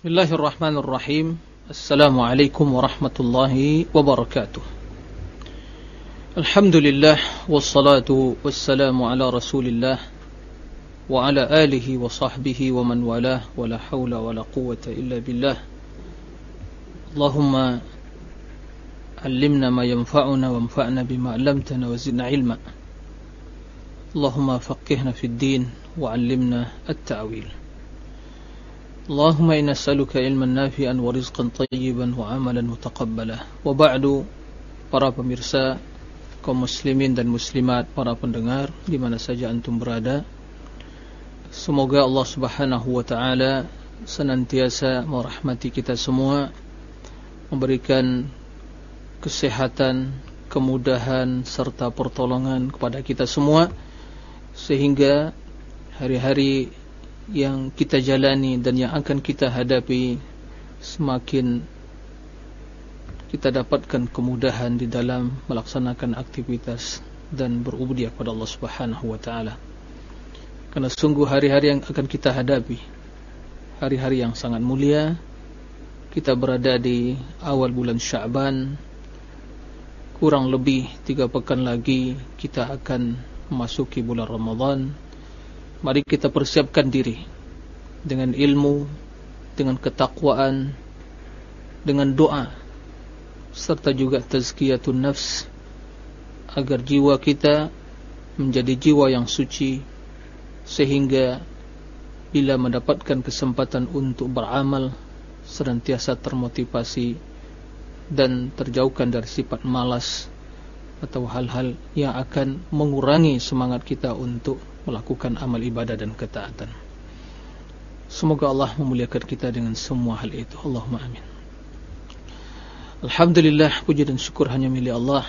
بسم الله الرحمن الرحيم. السلام عليكم ورحمة الله وبركاته. الحمد لله والصلاة والسلام على رسول الله وعلى آله وصحبه ومن والاه ولا حول ولا قوة إلا بالله. اللهم علمنا ما ينفعنا وانفعنا بما علمتنا وزدنا علما. اللهم فقهنا في الدين وعلمنا التأويل. اللهم إنا نسألك علما نافعا ورزقا طيبا وعملا متقبلا وبعد para pemirsa kaum muslimin dan muslimat para pendengar di mana saja antum berada semoga Allah Subhanahu wa taala senantiasa merahmati kita semua memberikan kesehatan, kemudahan serta pertolongan kepada kita semua sehingga hari-hari yang kita jalani dan yang akan kita hadapi semakin kita dapatkan kemudahan di dalam melaksanakan aktivitas dan berubudiah kepada Allah Subhanahu wa taala. Karena sungguh hari-hari yang akan kita hadapi hari-hari yang sangat mulia. Kita berada di awal bulan Sya'ban. Kurang lebih tiga pekan lagi kita akan memasuki bulan Ramadan. Mari kita persiapkan diri dengan ilmu, dengan ketakwaan, dengan doa serta juga tazkiyatun nafs agar jiwa kita menjadi jiwa yang suci sehingga bila mendapatkan kesempatan untuk beramal senantiasa termotivasi dan terjauhkan dari sifat malas atau hal-hal yang akan mengurangi semangat kita untuk melakukan amal ibadah dan ketaatan. Semoga Allah memuliakan kita dengan semua hal itu. Allahumma amin. Alhamdulillah, puji dan syukur hanya milik Allah.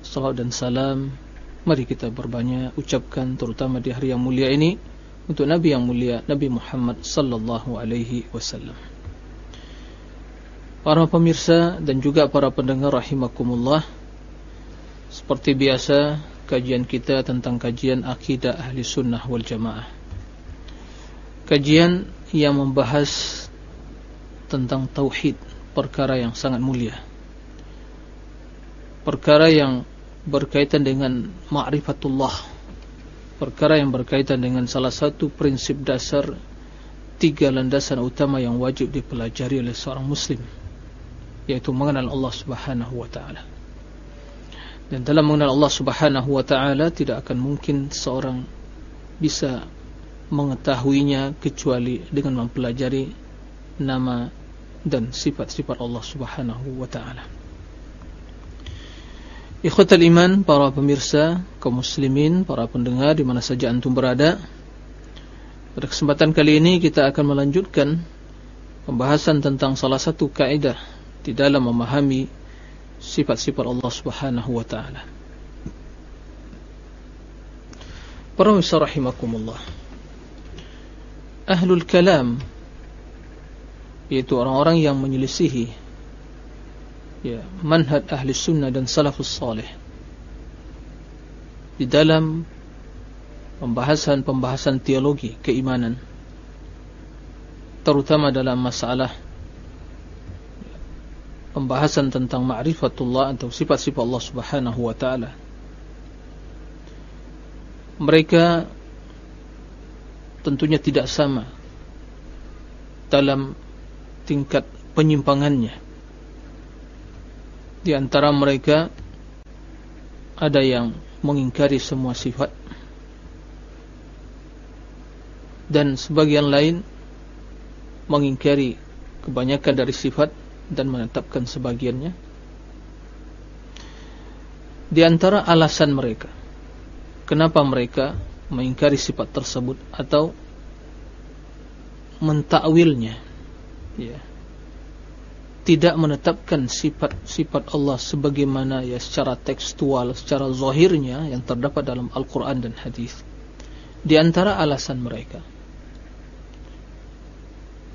Salam dan salam, mari kita berbanyak ucapkan terutama di hari yang mulia ini untuk Nabi yang mulia, Nabi Muhammad sallallahu alaihi wasallam. Para pemirsa dan juga para pendengar rahimakumullah. Seperti biasa, kajian kita tentang kajian akidah ahli sunnah wal jamaah. Kajian yang membahas tentang tauhid perkara yang sangat mulia. Perkara yang berkaitan dengan ma'rifatullah. Perkara yang berkaitan dengan salah satu prinsip dasar tiga landasan utama yang wajib dipelajari oleh seorang muslim yaitu mengenal Allah subhanahu wa ta'ala dan dalam mengenal Allah Subhanahu wa taala tidak akan mungkin seorang bisa mengetahuinya kecuali dengan mempelajari nama dan sifat-sifat Allah Subhanahu wa taala. Ikhwatal iman, para pemirsa, kaum muslimin, para pendengar di mana saja antum berada. Pada kesempatan kali ini kita akan melanjutkan pembahasan tentang salah satu kaidah di dalam memahami sifat-sifat Allah Subhanahu wa taala. Para rahimakumullah. Ahlul kalam yaitu orang-orang yang menyelisihi ya manhaj ahli sunnah dan salafus salih di dalam pembahasan-pembahasan teologi keimanan terutama dalam masalah pembahasan tentang ma'rifatullah atau sifat-sifat Allah Subhanahu wa taala. Mereka tentunya tidak sama dalam tingkat penyimpangannya. Di antara mereka ada yang mengingkari semua sifat dan sebagian lain mengingkari kebanyakan dari sifat dan menetapkan sebagiannya di antara alasan mereka kenapa mereka mengingkari sifat tersebut atau mentakwilnya ya tidak menetapkan sifat-sifat Allah sebagaimana ya secara tekstual, secara zahirnya yang terdapat dalam Al-Qur'an dan hadis. Di antara alasan mereka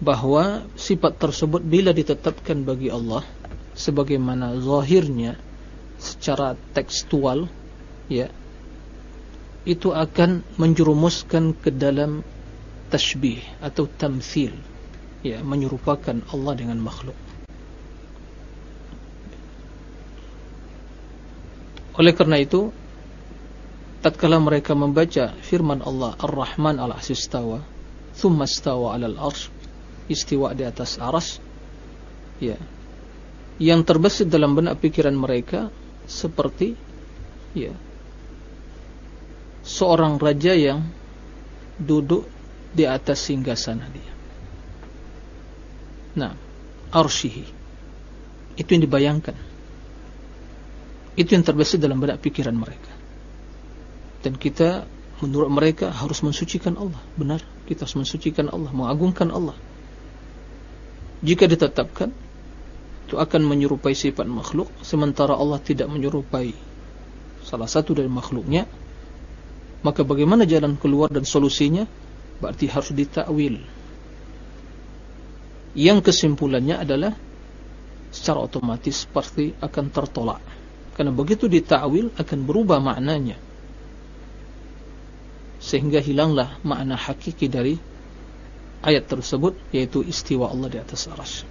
bahwa sifat tersebut bila ditetapkan bagi Allah sebagaimana zahirnya secara tekstual ya itu akan menjerumuskan ke dalam tashbih atau tamthil ya menyerupakan Allah dengan makhluk. Oleh karena itu, tatkala mereka membaca firman Allah Ar-Rahman al-Asistawa, thumma istawa 'alal arsy, istiwa di atas aras, ya. Yang terbesit dalam benak pikiran mereka seperti ya seorang raja yang duduk di atas singgasana dia. Nah, arsyihi. Itu yang dibayangkan. Itu yang terbesit dalam benak pikiran mereka. Dan kita menurut mereka harus mensucikan Allah. Benar, kita harus mensucikan Allah, mengagungkan Allah. Jika ditetapkan itu akan menyerupai sifat makhluk sementara Allah tidak menyerupai salah satu dari makhluknya. Maka bagaimana jalan keluar dan solusinya? Berarti harus ditakwil. Yang kesimpulannya adalah secara otomatis pasti akan tertolak. Karena begitu ditakwil akan berubah maknanya. Sehingga hilanglah makna hakiki dari ayat tersebut yaitu istiwa Allah di atas aras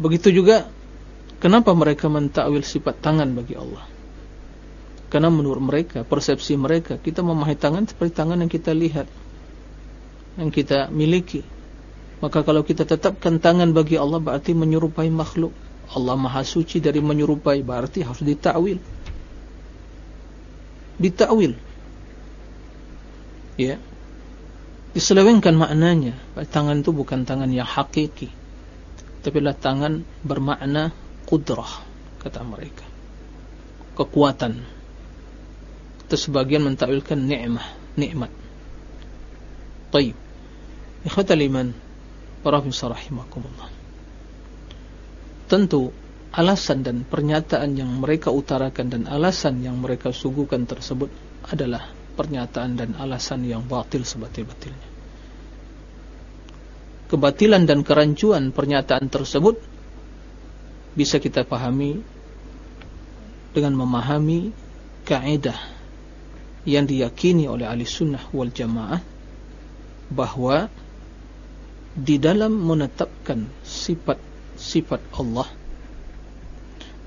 begitu juga kenapa mereka mentakwil sifat tangan bagi Allah karena menurut mereka, persepsi mereka, kita memahami tangan seperti tangan yang kita lihat, yang kita miliki. Maka kalau kita tetapkan tangan bagi Allah berarti menyerupai makhluk. Allah Maha Suci dari menyerupai berarti harus ditakwil. Ditakwil. Ya. Diselewengkan maknanya. Tangan itu bukan tangan yang hakiki. Tapi lah tangan bermakna kudrah kata mereka. Kekuatan atau sebagian mentakwilkan nikmah, nikmat. Baik. Ikhwatal iman, para rahimakumullah. Tentu alasan dan pernyataan yang mereka utarakan dan alasan yang mereka suguhkan tersebut adalah pernyataan dan alasan yang batil sebatil-batilnya. Kebatilan dan kerancuan pernyataan tersebut bisa kita pahami dengan memahami kaidah yang diyakini oleh ahli sunnah wal jamaah bahwa di dalam menetapkan sifat-sifat Allah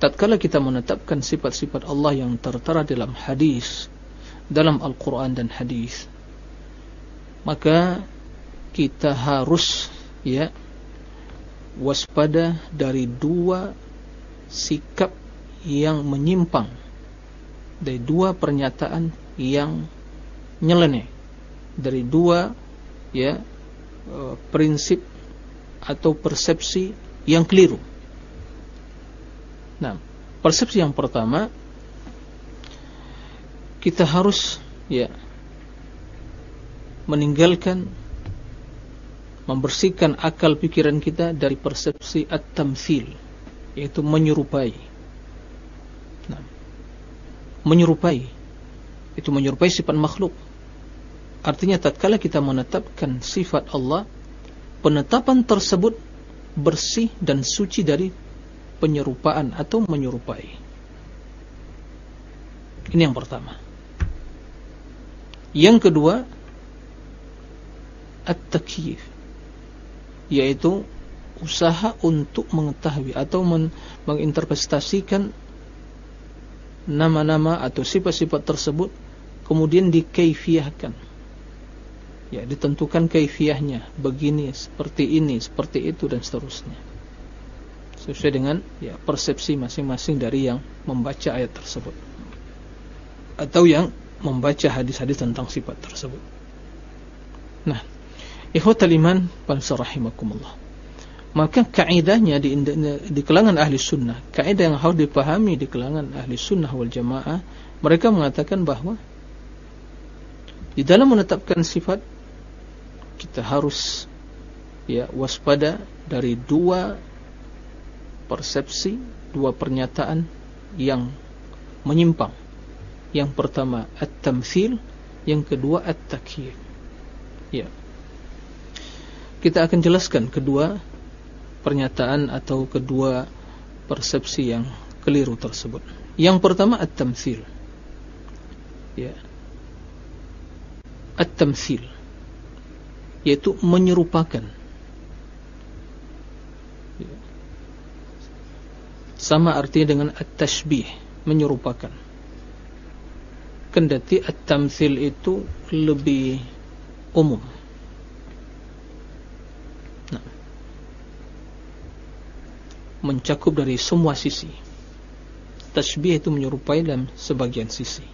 tatkala kita menetapkan sifat-sifat Allah yang tertera dalam hadis dalam Al-Quran dan hadis maka kita harus ya waspada dari dua sikap yang menyimpang dari dua pernyataan yang nyeleneh dari dua ya e, prinsip atau persepsi yang keliru. Nah, persepsi yang pertama kita harus ya meninggalkan membersihkan akal pikiran kita dari persepsi at-tamthil yaitu menyerupai. Nah, menyerupai itu menyerupai sifat makhluk. Artinya tatkala kita menetapkan sifat Allah, penetapan tersebut bersih dan suci dari penyerupaan atau menyerupai. Ini yang pertama. Yang kedua, at-takyif yaitu usaha untuk mengetahui atau menginterpretasikan nama-nama atau sifat-sifat tersebut kemudian dikaifiahkan. Ya ditentukan kaifiahnya begini seperti ini seperti itu dan seterusnya. Sesuai dengan ya persepsi masing-masing dari yang membaca ayat tersebut. Atau yang membaca hadis-hadis tentang sifat tersebut nah ikhwatal iman rahimakumullah maka kaidahnya di, di kalangan ahli sunnah kaidah yang harus dipahami di kalangan ahli sunnah wal jamaah mereka mengatakan bahwa di dalam menetapkan sifat kita harus ya waspada dari dua persepsi, dua pernyataan yang menyimpang. Yang pertama at-tamthil, yang kedua at-takyif. Ya. Kita akan jelaskan kedua pernyataan atau kedua persepsi yang keliru tersebut. Yang pertama at-tamthil. Ya at-tamthil yaitu menyerupakan sama artinya dengan at-tashbih menyerupakan kendati at-tamthil itu lebih umum. Nah, mencakup dari semua sisi. Tashbih itu menyerupai dalam sebagian sisi.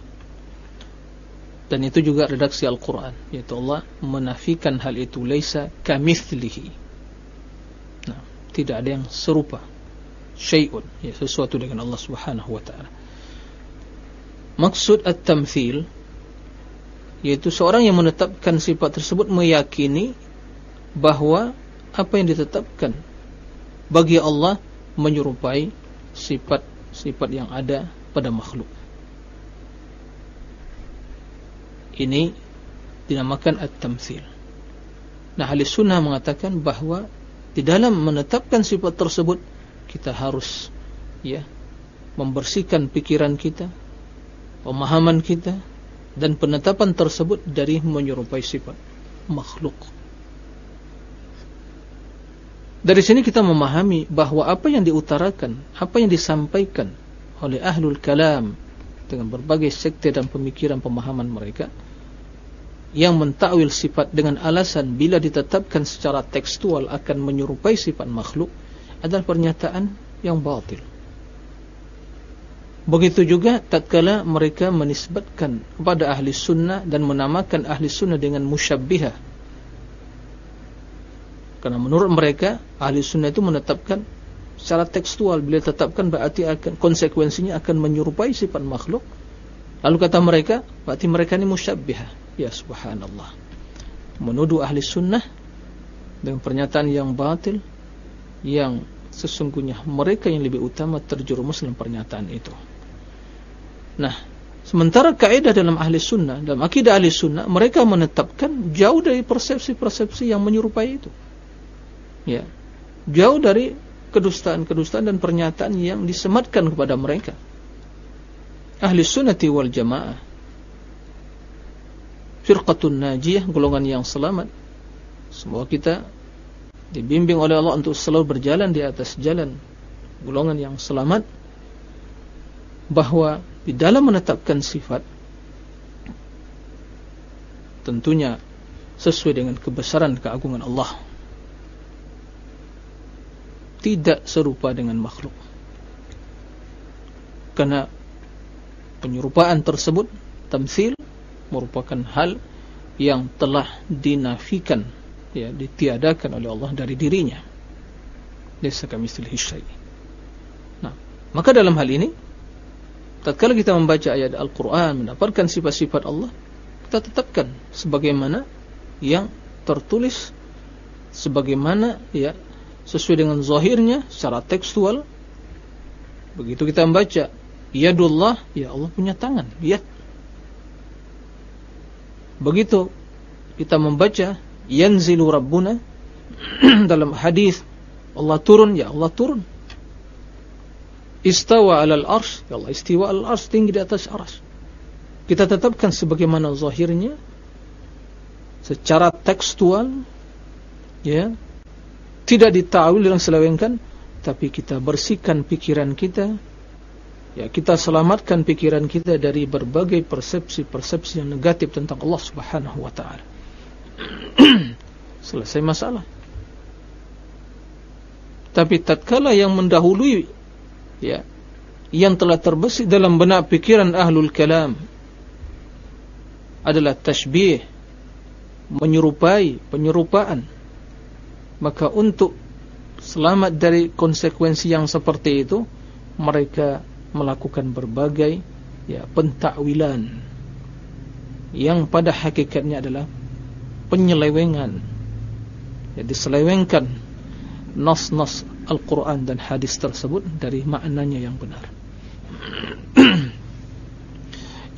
Dan itu juga redaksi Al-Quran. Yaitu Allah menafikan hal itu laisa kamithlihi nah, tidak ada yang serupa. Syai'un. Ya sesuatu dengan Allah Subhanahu wa taala maksud at-tamthil yaitu seorang yang menetapkan sifat tersebut meyakini bahwa apa yang ditetapkan bagi Allah menyerupai sifat-sifat yang ada pada makhluk. Ini dinamakan at-tamthil. Nah ahli sunnah mengatakan bahwa di dalam menetapkan sifat tersebut kita harus ya membersihkan pikiran kita, pemahaman kita dan penetapan tersebut dari menyerupai sifat makhluk. Dari sini kita memahami bahwa apa yang diutarakan, apa yang disampaikan oleh ahlul kalam dengan berbagai sekte dan pemikiran pemahaman mereka yang mentakwil sifat dengan alasan bila ditetapkan secara tekstual akan menyerupai sifat makhluk adalah pernyataan yang batil. Begitu juga tatkala mereka menisbatkan kepada ahli sunnah dan menamakan ahli sunnah dengan musyabbihah. Karena menurut mereka ahli sunnah itu menetapkan secara tekstual bila tetapkan berarti akan konsekuensinya akan menyerupai sifat makhluk. Lalu kata mereka, berarti mereka ini musyabbihah. Ya subhanallah. Menuduh ahli sunnah dengan pernyataan yang batil yang sesungguhnya mereka yang lebih utama terjerumus dalam pernyataan itu. Nah, sementara kaidah dalam ahli sunnah, dalam akidah ahli sunnah, mereka menetapkan jauh dari persepsi-persepsi yang menyerupai itu. Ya, jauh dari kedustaan-kedustaan dan pernyataan yang disematkan kepada mereka. Ahli sunnati wal jamaah, firqatun najiyah, golongan yang selamat. Semua kita dibimbing oleh Allah untuk selalu berjalan di atas jalan golongan yang selamat bahwa di dalam menetapkan sifat tentunya sesuai dengan kebesaran keagungan Allah tidak serupa dengan makhluk karena penyerupaan tersebut tamsil merupakan hal yang telah dinafikan ya ditiadakan oleh Allah dari dirinya. Laisa kamitslihi syai'. Nah, maka dalam hal ini tatkala kita membaca ayat Al-Qur'an mendapatkan sifat-sifat Allah, kita tetapkan sebagaimana yang tertulis sebagaimana ya sesuai dengan zahirnya secara tekstual. Begitu kita membaca yadullah, ya Allah punya tangan, yad. Begitu kita membaca yanzilu rabbuna dalam hadis Allah turun ya Allah turun istawa alal arsh ya Allah istiwa al arsh tinggi di atas arsh. Kita tetapkan sebagaimana zahirnya secara tekstual ya. Tidak ditawil dan selewengkan tapi kita bersihkan pikiran kita. Ya kita selamatkan pikiran kita dari berbagai persepsi-persepsi yang negatif tentang Allah Subhanahu wa taala. Selesai masalah. Tapi tatkala yang mendahului ya. Yang telah terbesit dalam benak pikiran ahlul kalam adalah tashbih menyerupai penyerupaan. Maka untuk selamat dari konsekuensi yang seperti itu mereka melakukan berbagai ya pentakwilan. Yang pada hakikatnya adalah penyelewengan. Ya, diselewengkan nas-nas Al-Quran dan hadis tersebut dari maknanya yang benar.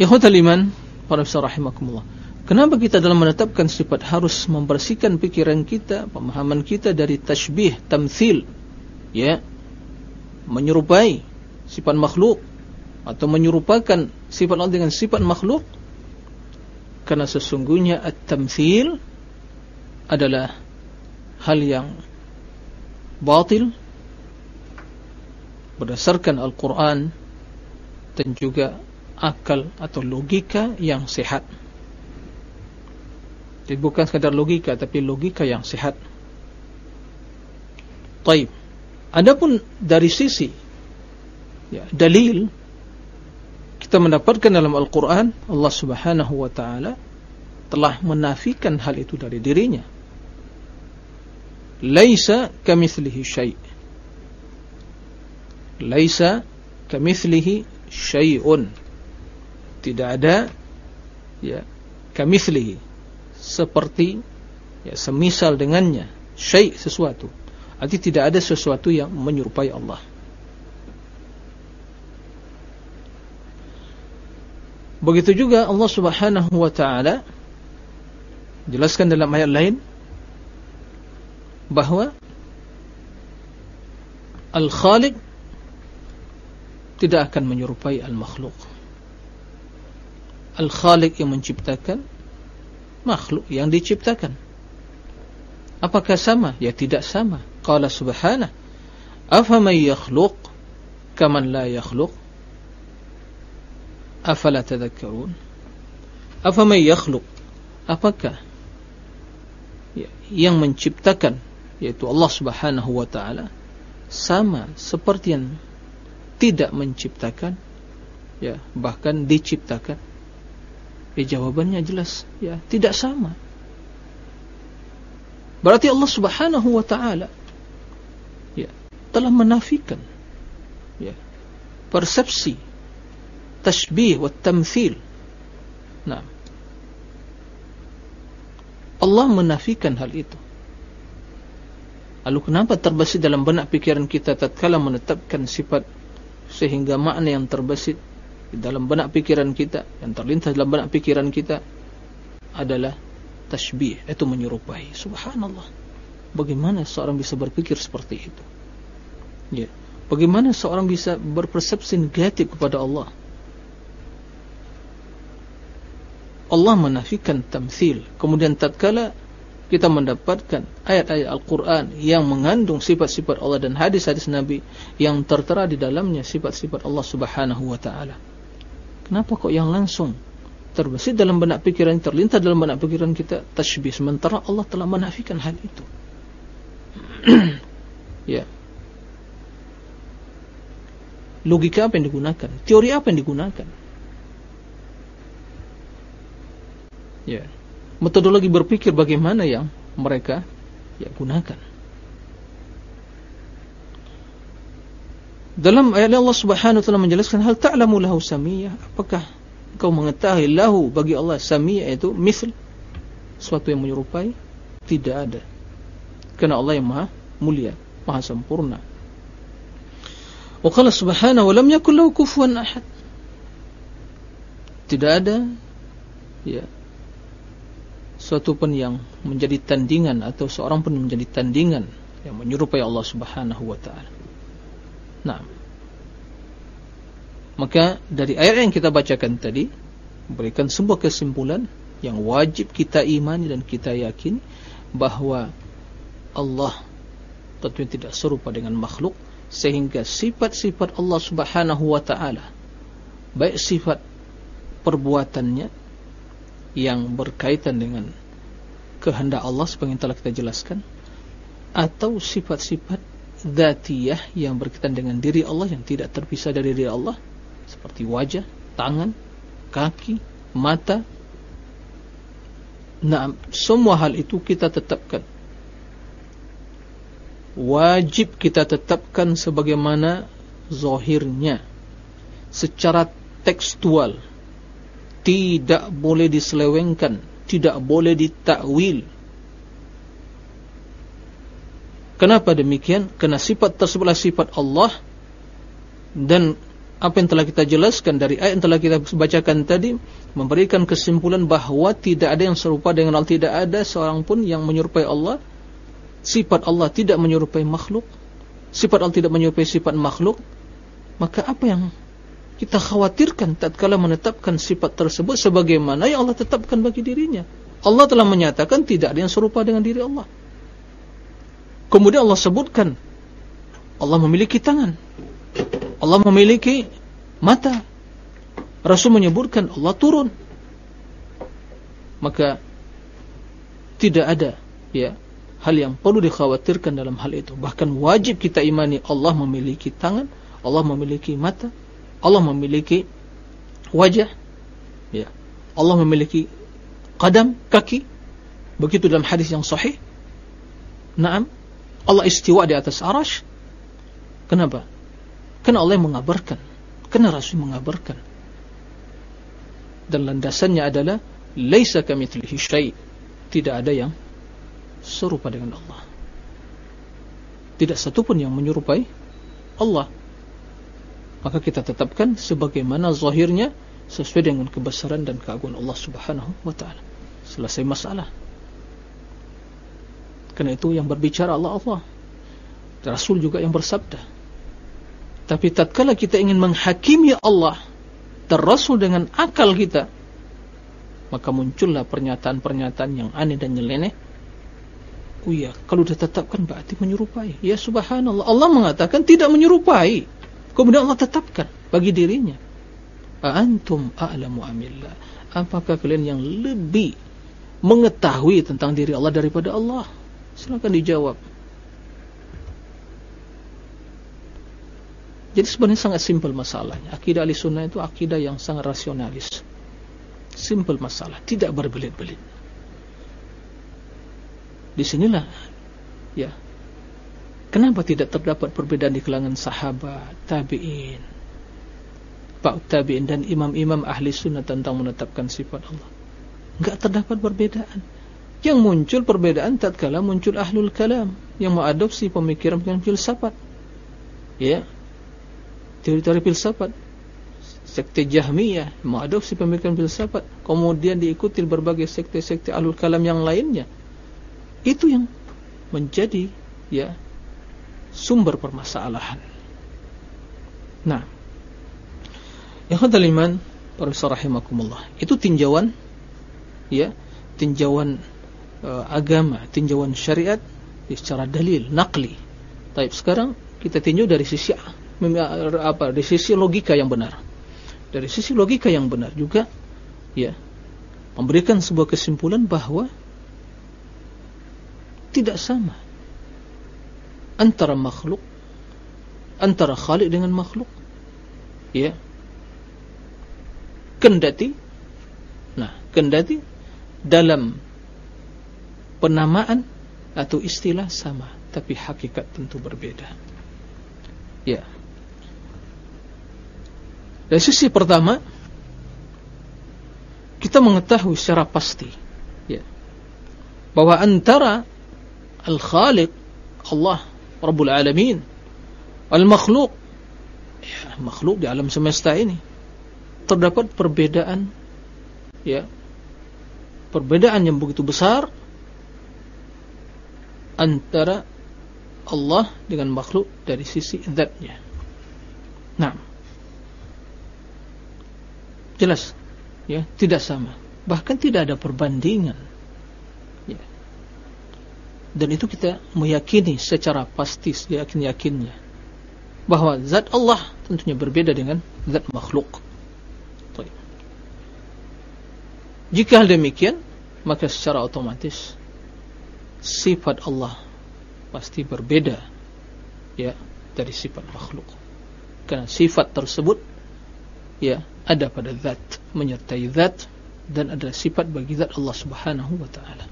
Ikhwatal iman para rahimakumullah. Kenapa kita dalam menetapkan sifat harus membersihkan pikiran kita, pemahaman kita dari tashbih, tamthil, ya, menyerupai sifat makhluk atau menyerupakan sifat Allah dengan sifat makhluk? Karena sesungguhnya at-tamthil adalah hal yang batil berdasarkan Al-Quran dan juga akal atau logika yang sehat. Jadi bukan sekadar logika tapi logika yang sehat. Taib. Adapun dari sisi ya, dalil kita mendapatkan dalam Al-Quran Allah Subhanahu Wa Taala telah menafikan hal itu dari dirinya. Laisa kamitslihi syai'. Laisa kamitslihi syai'un. Tidak ada ya kamitslihi seperti ya semisal dengannya syai' sesuatu. Arti tidak ada sesuatu yang menyerupai Allah. Begitu juga Allah Subhanahu wa taala jelaskan dalam ayat lain bahwa Al-Khaliq tidak akan menyerupai Al-Makhluk. Al-Khaliq yang menciptakan makhluk yang diciptakan. Apakah sama? Ya tidak sama. Qala subhanah. Afaman yakhluq kaman la yakhluq? Afala tadhakkarun? Afaman yakhluq? Apakah ya, yang menciptakan yaitu Allah Subhanahu wa taala sama seperti yang tidak menciptakan ya bahkan diciptakan. Ya jawabannya jelas ya tidak sama. Berarti Allah Subhanahu wa taala ya telah menafikan ya persepsi tashbih wa tamthil. Nah Allah menafikan hal itu. Lalu kenapa terbesit dalam benak pikiran kita tatkala menetapkan sifat sehingga makna yang terbesit di dalam benak pikiran kita yang terlintas dalam benak pikiran kita adalah tashbih itu menyerupai. Subhanallah. Bagaimana seorang bisa berpikir seperti itu? Ya. Bagaimana seorang bisa berpersepsi negatif kepada Allah? Allah menafikan tamthil. Kemudian tatkala kita mendapatkan ayat-ayat Al-Quran yang mengandung sifat-sifat Allah dan hadis-hadis Nabi yang tertera di dalamnya sifat-sifat Allah Subhanahu wa taala. Kenapa kok yang langsung terbesit dalam benak pikiran terlintas dalam benak pikiran kita tashbih sementara Allah telah menafikan hal itu. ya. Logika apa yang digunakan? Teori apa yang digunakan? Ya metodologi berpikir bagaimana yang mereka ya gunakan. Dalam ayat Allah Subhanahu wa taala menjelaskan hal ta'lamu lahu samiyah? Apakah kau mengetahui lahu bagi Allah samiyah itu misal sesuatu yang menyerupai? Tidak ada. Karena Allah yang Maha mulia, Maha sempurna. Wa qala subhanahu wa lam yakul lahu kufuwan ahad. Tidak ada ya suatu pun yang menjadi tandingan atau seorang pun menjadi tandingan yang menyerupai Allah Subhanahu wa taala. Nah, maka dari ayat yang kita bacakan tadi memberikan sebuah kesimpulan yang wajib kita imani dan kita yakini bahwa Allah tentunya tidak serupa dengan makhluk sehingga sifat-sifat Allah Subhanahu wa taala baik sifat perbuatannya yang berkaitan dengan kehendak Allah sebagai yang telah kita jelaskan atau sifat-sifat zatiyah yang berkaitan dengan diri Allah yang tidak terpisah dari diri Allah seperti wajah, tangan, kaki, mata. Nah semua hal itu kita tetapkan. Wajib kita tetapkan sebagaimana zahirnya secara tekstual tidak boleh diselewengkan, tidak boleh ditakwil. Kenapa demikian? Karena sifat tersebutlah sifat Allah dan apa yang telah kita jelaskan dari ayat yang telah kita bacakan tadi memberikan kesimpulan bahawa tidak ada yang serupa dengan Allah, tidak ada seorang pun yang menyerupai Allah. Sifat Allah tidak menyerupai makhluk. Sifat Allah tidak menyerupai sifat makhluk. Maka apa yang kita khawatirkan tatkala menetapkan sifat tersebut sebagaimana yang Allah tetapkan bagi dirinya Allah telah menyatakan tidak ada yang serupa dengan diri Allah. Kemudian Allah sebutkan Allah memiliki tangan. Allah memiliki mata. Rasul menyebutkan Allah turun. Maka tidak ada ya hal yang perlu dikhawatirkan dalam hal itu. Bahkan wajib kita imani Allah memiliki tangan, Allah memiliki mata, Allah memiliki wajah, ya. Allah memiliki qadam, kaki. Begitu dalam hadis yang sahih. Naam. Allah istiwa di atas arash. Kenapa? Karena Allah mengabarkan. Karena Rasul mengabarkan. Dan landasannya adalah laisa kamitslihi syai. Tidak ada yang serupa dengan Allah. Tidak satu pun yang menyerupai Allah. Maka kita tetapkan sebagaimana zahirnya sesuai dengan kebesaran dan keagungan Allah Subhanahu wa taala. Selesai masalah. Karena itu yang berbicara Allah Allah. Rasul juga yang bersabda. Tapi tatkala kita ingin menghakimi Allah dan Rasul dengan akal kita, maka muncullah pernyataan-pernyataan yang aneh dan nyeleneh Oh iya, kalau ditetapkan berarti menyerupai. Ya subhanallah, Allah mengatakan tidak menyerupai. Kemudian Allah tetapkan bagi dirinya. Antum a'lamu amillah. Apakah kalian yang lebih mengetahui tentang diri Allah daripada Allah? Silakan dijawab. Jadi sebenarnya sangat simpel masalahnya. Akidah ahli sunnah itu akidah yang sangat rasionalis. Simpel masalah, tidak berbelit-belit. Di sinilah ya kenapa tidak terdapat perbedaan di kalangan sahabat, tabi'in, pak tabi'in dan imam-imam ahli sunnah tentang menetapkan sifat Allah. Enggak terdapat perbedaan. Yang muncul perbedaan tatkala muncul ahlul kalam yang mengadopsi pemikiran-pemikiran filsafat. Ya. Teori-teori filsafat. Sekte Jahmiyah mengadopsi pemikiran filsafat, kemudian diikuti berbagai sekte-sekte ahlul kalam yang lainnya itu yang menjadi ya sumber permasalahan. Nah, yang kedaliman para rahimakumullah, itu tinjauan ya, tinjauan uh, agama, tinjauan syariat ya, secara dalil, nakli. Tapi sekarang kita tinjau dari sisi apa? Dari sisi logika yang benar. Dari sisi logika yang benar juga ya memberikan sebuah kesimpulan bahwa tidak sama antara makhluk antara khalik dengan makhluk. Ya. Kendati nah kendati dalam penamaan atau istilah sama tapi hakikat tentu berbeda. Ya. Dari sisi pertama kita mengetahui secara pasti ya bahwa antara Al-Khaliq Allah Rabbul Alamin. Al-Makhluk ya, makhluk di alam semesta ini. Terdapat perbedaan. Ya. Perbedaan yang begitu besar antara Allah dengan makhluk dari sisi zatnya. Nah jelas. Ya tidak sama. Bahkan tidak ada perbandingan dan itu kita meyakini secara pasti yakin-yakinnya bahwa zat Allah tentunya berbeda dengan zat makhluk. Jika hal demikian, maka secara otomatis sifat Allah pasti berbeda ya dari sifat makhluk. Karena sifat tersebut ya ada pada zat, menyertai zat dan ada sifat bagi zat Allah Subhanahu wa taala.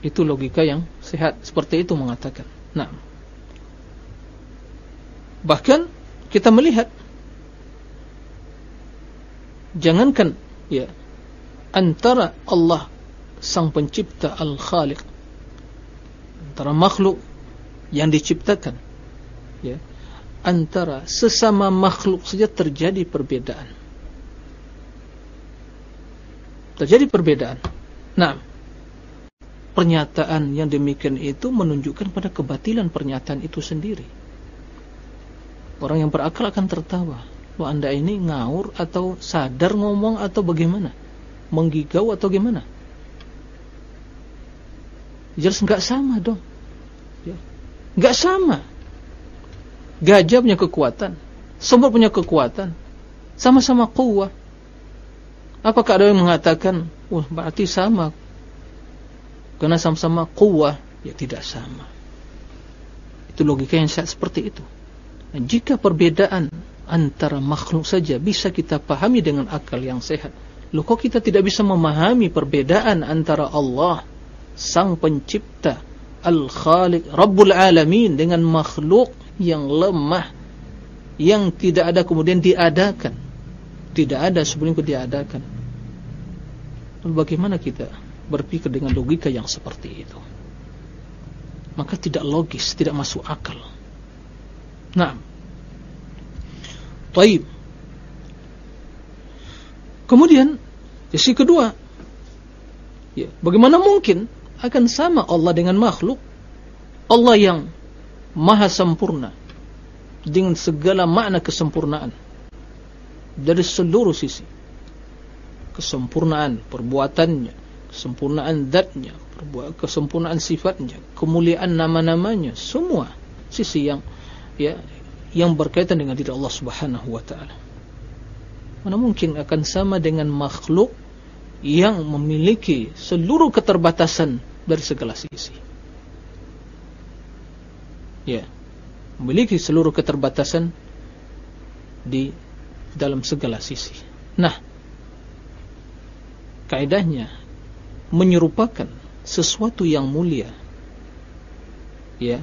Itu logika yang sehat. Seperti itu mengatakan. Nah. Bahkan kita melihat jangankan ya antara Allah sang pencipta al-khaliq antara makhluk yang diciptakan ya antara sesama makhluk saja terjadi perbedaan terjadi perbedaan nah pernyataan yang demikian itu menunjukkan pada kebatilan pernyataan itu sendiri. Orang yang berakal akan tertawa. Lo anda ini ngawur atau sadar ngomong atau bagaimana? menggigau atau gimana? Jelas nggak sama dong. Ya. Nggak sama. Gajah punya kekuatan, semut punya kekuatan, sama-sama kuat. Apakah ada yang mengatakan, wah berarti sama? Karena sama-sama kuat, ya tidak sama. Itu logika yang seperti itu. Nah, jika perbedaan antara makhluk saja bisa kita pahami dengan akal yang sehat, Loh kok kita tidak bisa memahami perbedaan antara Allah Sang Pencipta Al-Khaliq Rabbul Alamin dengan makhluk yang lemah yang tidak ada kemudian diadakan tidak ada sebelum itu diadakan Lalu bagaimana kita berpikir dengan logika yang seperti itu. Maka tidak logis tidak masuk akal. Nah Taib. Kemudian sisi kedua, ya, bagaimana mungkin akan sama Allah dengan makhluk? Allah yang maha sempurna dengan segala makna kesempurnaan. Dari seluruh sisi. Kesempurnaan perbuatannya, kesempurnaan zatnya, kesempurnaan sifatnya, kemuliaan nama-namanya, semua sisi yang ya yang berkaitan dengan diri Allah Subhanahu wa taala. Mana mungkin akan sama dengan makhluk yang memiliki seluruh keterbatasan dari segala sisi. Ya, memiliki seluruh keterbatasan di dalam segala sisi. Nah, kaidahnya menyerupakan sesuatu yang mulia. Ya,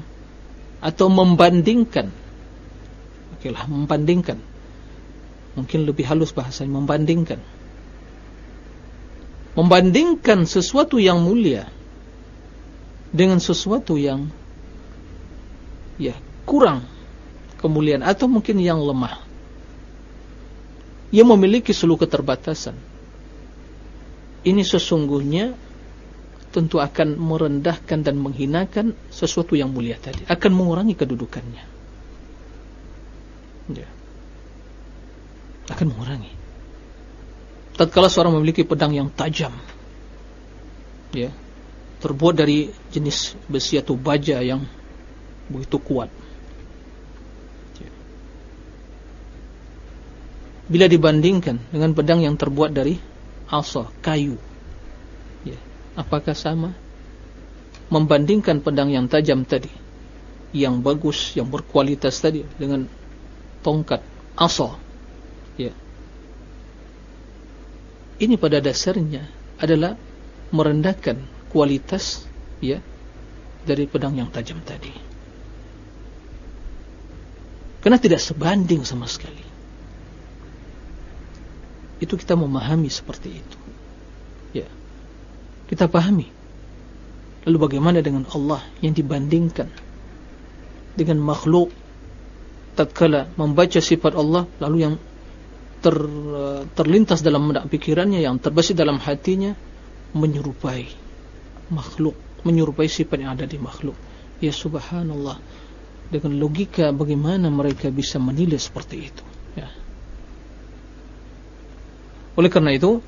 atau membandingkan. Okelah, membandingkan. Mungkin lebih halus bahasanya membandingkan. Membandingkan sesuatu yang mulia dengan sesuatu yang ya kurang kemuliaan atau mungkin yang lemah. Yang memiliki seluruh keterbatasan ini sesungguhnya tentu akan merendahkan dan menghinakan sesuatu yang mulia tadi akan mengurangi kedudukannya ya akan mengurangi. Tatkala seorang memiliki pedang yang tajam, ya, terbuat dari jenis besi atau baja yang begitu kuat. Ya. Bila dibandingkan dengan pedang yang terbuat dari asa, kayu, ya, apakah sama? Membandingkan pedang yang tajam tadi, yang bagus, yang berkualitas tadi dengan tongkat asa Ya. Ini pada dasarnya adalah merendahkan kualitas ya dari pedang yang tajam tadi. Karena tidak sebanding sama sekali. Itu kita memahami seperti itu. Ya. Kita pahami. Lalu bagaimana dengan Allah yang dibandingkan dengan makhluk tatkala membaca sifat Allah lalu yang ter, terlintas dalam benak pikirannya yang terbesit dalam hatinya menyerupai makhluk menyerupai sifat yang ada di makhluk ya subhanallah dengan logika bagaimana mereka bisa menilai seperti itu ya oleh karena itu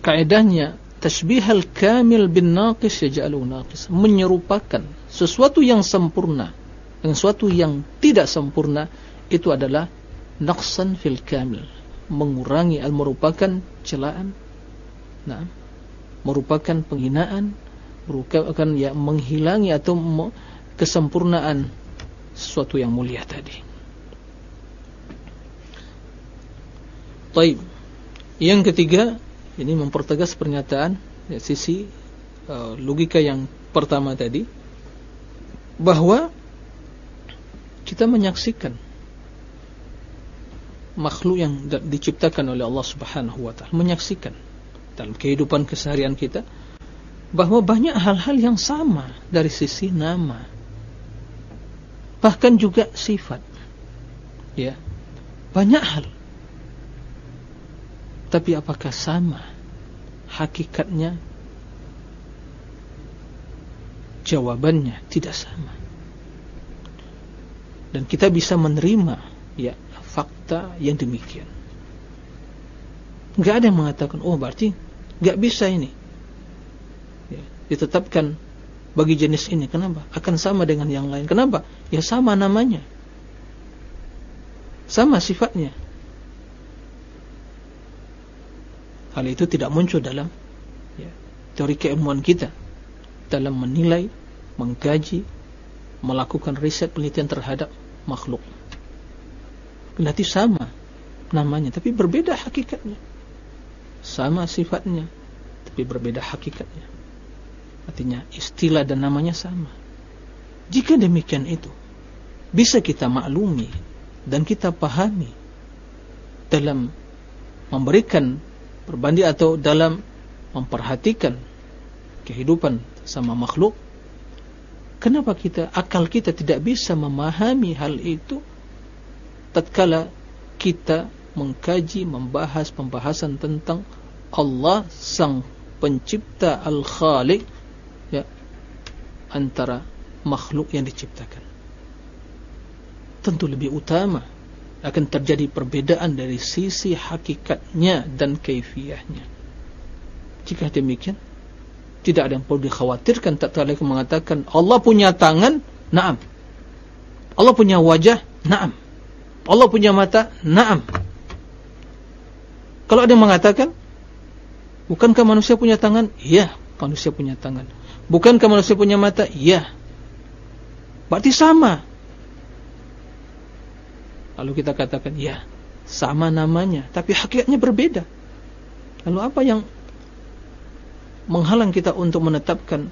kaidahnya tasbihal kamil bin naqis yaj'alu naqis. Menyerupakan sesuatu yang sempurna dengan sesuatu yang tidak sempurna itu adalah naqsan fil kamil. Mengurangi al merupakan celaan. Nah merupakan penghinaan. Merupakan ya menghilangi atau kesempurnaan sesuatu yang mulia tadi Taib. Yang ketiga ini mempertegas pernyataan ya, sisi uh, logika yang pertama tadi bahwa kita menyaksikan makhluk yang diciptakan oleh Allah Subhanahu wa taala menyaksikan dalam kehidupan keseharian kita bahwa banyak hal-hal yang sama dari sisi nama bahkan juga sifat ya. Banyak hal tapi apakah sama hakikatnya jawabannya tidak sama dan kita bisa menerima ya fakta yang demikian. Nggak ada yang mengatakan, oh berarti nggak bisa ini. Ya, ditetapkan bagi jenis ini. Kenapa? Akan sama dengan yang lain. Kenapa? Ya sama namanya. Sama sifatnya. Hal itu tidak muncul dalam ya, teori keilmuan kita. Dalam menilai, mengkaji, melakukan riset penelitian terhadap makhluk. Berarti sama namanya, tapi berbeda hakikatnya. Sama sifatnya, tapi berbeda hakikatnya. Artinya istilah dan namanya sama. Jika demikian itu, bisa kita maklumi dan kita pahami dalam memberikan perbanding atau dalam memperhatikan kehidupan sama makhluk kenapa kita akal kita tidak bisa memahami hal itu? Tatkala kita mengkaji membahas pembahasan tentang Allah sang pencipta al-khaliq ya antara makhluk yang diciptakan. Tentu lebih utama akan terjadi perbedaan dari sisi hakikatnya dan kaifiahnya jika demikian tidak ada yang perlu dikhawatirkan. Tak terlalu mengatakan Allah punya tangan naam. Allah punya wajah naam. Allah punya mata naam. Kalau ada yang mengatakan bukankah manusia punya tangan? Iya manusia punya tangan. Bukankah manusia punya mata? Iya. Berarti sama. Lalu kita katakan, ya, sama namanya, tapi hakikatnya berbeda. Lalu apa yang menghalang kita untuk menetapkan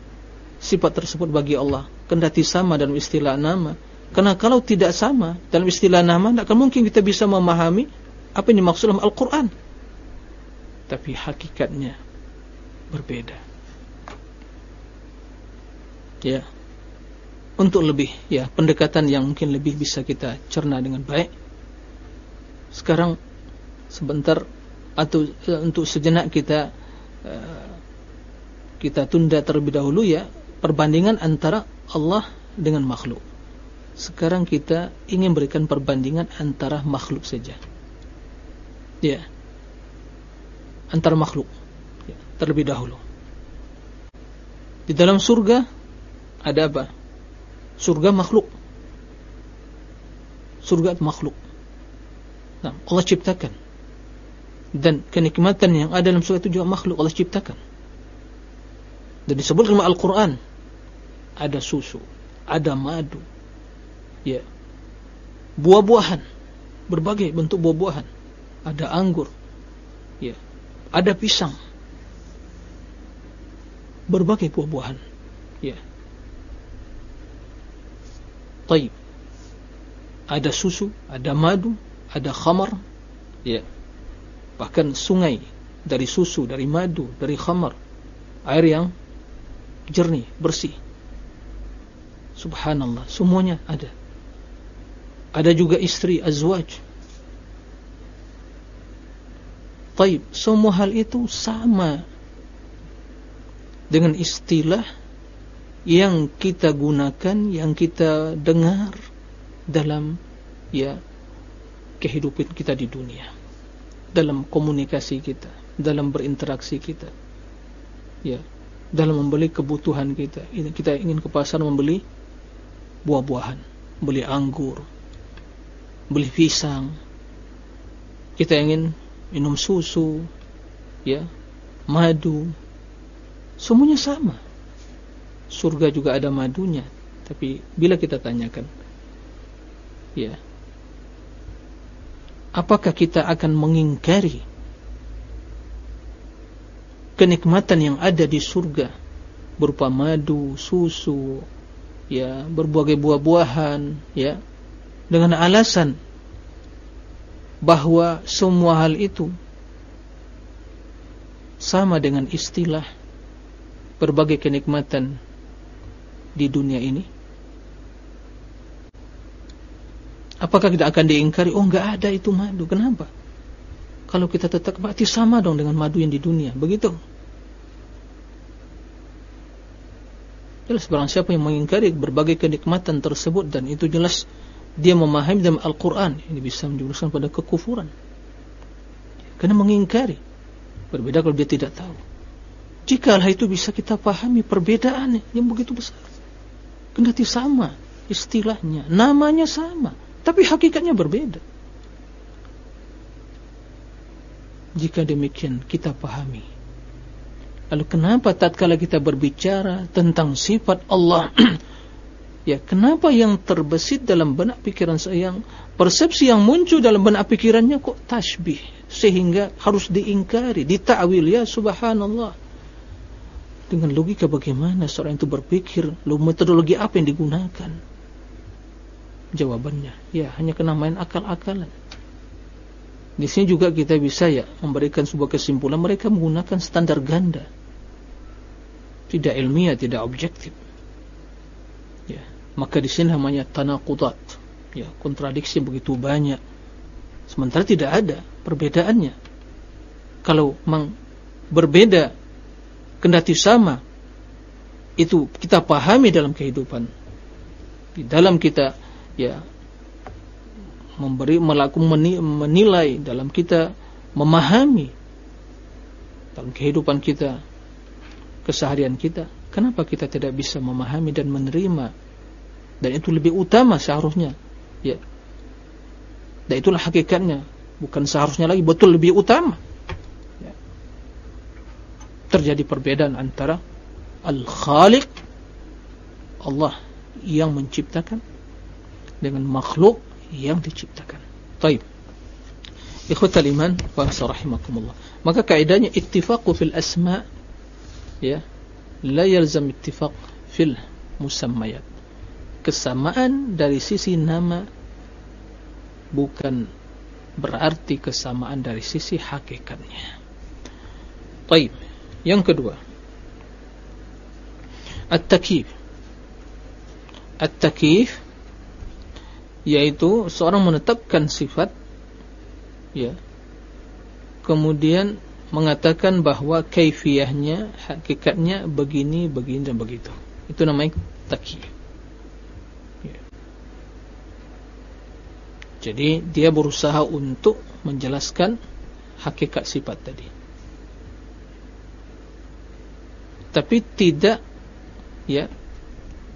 sifat tersebut bagi Allah? Kendati sama dalam istilah nama. Karena kalau tidak sama dalam istilah nama, tidak mungkin kita bisa memahami apa yang dimaksud dalam Al-Quran. Tapi hakikatnya berbeda ya untuk lebih ya pendekatan yang mungkin lebih bisa kita cerna dengan baik. Sekarang sebentar atau uh, untuk sejenak kita uh, kita tunda terlebih dahulu ya perbandingan antara Allah dengan makhluk. Sekarang kita ingin berikan perbandingan antara makhluk saja. Ya antara makhluk ya, terlebih dahulu. Di dalam surga ada apa? Surga makhluk. Surga makhluk. Nah, Allah ciptakan. Dan kenikmatan yang ada dalam surga itu juga makhluk Allah ciptakan. Dan disebut dalam Al-Quran ada susu, ada madu, ya, buah-buahan, berbagai bentuk buah-buahan, ada anggur, ya, ada pisang, berbagai buah-buahan, ya, Taib. Ada susu, ada madu, ada khamar. Ya. Bahkan sungai dari susu, dari madu, dari khamar. Air yang jernih, bersih. Subhanallah, semuanya ada. Ada juga istri azwaj. Taib, semua hal itu sama dengan istilah yang kita gunakan, yang kita dengar dalam ya kehidupan kita di dunia, dalam komunikasi kita, dalam berinteraksi kita, ya, dalam membeli kebutuhan kita. Ini kita ingin ke pasar membeli buah-buahan, beli anggur, beli pisang. Kita ingin minum susu, ya, madu, semuanya sama surga juga ada madunya. Tapi bila kita tanyakan ya apakah kita akan mengingkari kenikmatan yang ada di surga berupa madu, susu, ya, berbagai buah-buahan, ya, dengan alasan bahwa semua hal itu sama dengan istilah berbagai kenikmatan di dunia ini? Apakah tidak akan diingkari? Oh, enggak ada itu madu. Kenapa? Kalau kita tetap berarti sama dong dengan madu yang di dunia. Begitu. Jelas barang siapa yang mengingkari berbagai kenikmatan tersebut dan itu jelas dia memahami dalam Al-Quran ini bisa menjuruskan pada kekufuran. Karena mengingkari Berbeda kalau dia tidak tahu. Jika hal itu bisa kita pahami perbedaannya yang begitu besar. Kendati sama istilahnya, namanya sama, tapi hakikatnya berbeda. Jika demikian kita pahami. Lalu kenapa tatkala kita berbicara tentang sifat Allah Ya, kenapa yang terbesit dalam benak pikiran saya yang persepsi yang muncul dalam benak pikirannya kok tasbih sehingga harus diingkari, ditakwil ya subhanallah. Dengan logika bagaimana seorang itu berpikir, lalu metodologi apa yang digunakan? Jawabannya, ya hanya kena main akal-akalan. Di sini juga kita bisa ya memberikan sebuah kesimpulan mereka menggunakan standar ganda. Tidak ilmiah, tidak objektif. Ya, maka di sini namanya tanakudat ya kontradiksi begitu banyak sementara tidak ada perbedaannya kalau memang berbeda kendati sama itu kita pahami dalam kehidupan. Di dalam kita ya memberi melakukan menilai dalam kita memahami dalam kehidupan kita keseharian kita kenapa kita tidak bisa memahami dan menerima? Dan itu lebih utama seharusnya ya. Dan itulah hakikatnya bukan seharusnya lagi betul lebih utama. Terjadi perbedaan antara al-khaliq Allah yang menciptakan dengan makhluk yang diciptakan. Taib. Ikhwatal iman wa rahimakumullah maka kaidahnya ittifaqu fil asma ya la yalzam ittifaq fil musammayat. Kesamaan dari sisi nama bukan berarti kesamaan dari sisi hakikatnya. Baik, yang kedua. At-takif. At-takif yaitu seorang menetapkan sifat ya. Kemudian mengatakan bahwa kaifiyahnya, hakikatnya begini, begini dan begitu. Itu namanya takif. Jadi dia berusaha untuk menjelaskan hakikat sifat tadi. Tapi tidak ya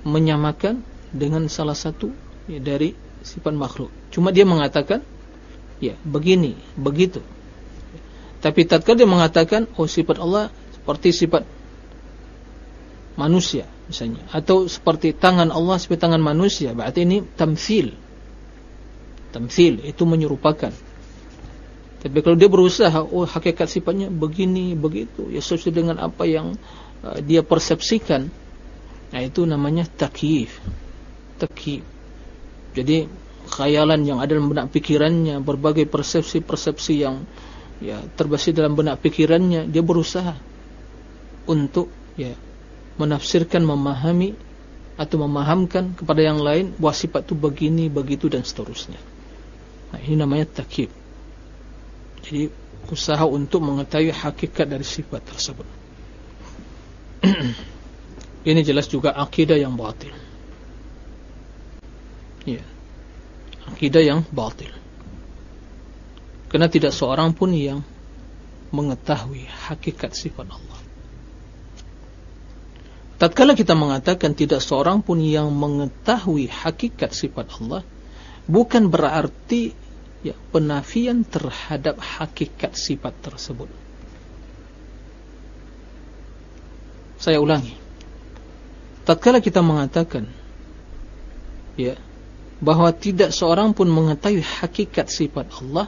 menyamakan dengan salah satu ya, dari sifat makhluk. Cuma dia mengatakan ya begini, begitu. Tapi tatkala dia mengatakan oh sifat Allah seperti sifat manusia misalnya atau seperti tangan Allah seperti tangan manusia, berarti ini tamsil tamsil itu menyerupakan tapi kalau dia berusaha oh hakikat sifatnya begini begitu ya sesuai dengan apa yang dia persepsikan nah itu namanya takyif takyif jadi khayalan yang ada dalam benak pikirannya berbagai persepsi-persepsi yang ya terbesit dalam benak pikirannya dia berusaha untuk ya menafsirkan memahami atau memahamkan kepada yang lain bahwa sifat itu begini begitu dan seterusnya Nah, ini namanya takib. Jadi usaha untuk mengetahui hakikat dari sifat tersebut. ini jelas juga akidah yang batil. Ya. Akidah yang batil. Karena tidak seorang pun yang mengetahui hakikat sifat Allah. Tatkala kita mengatakan tidak seorang pun yang mengetahui hakikat sifat Allah, bukan berarti ya, penafian terhadap hakikat sifat tersebut. Saya ulangi. Tatkala kita mengatakan ya bahwa tidak seorang pun mengetahui hakikat sifat Allah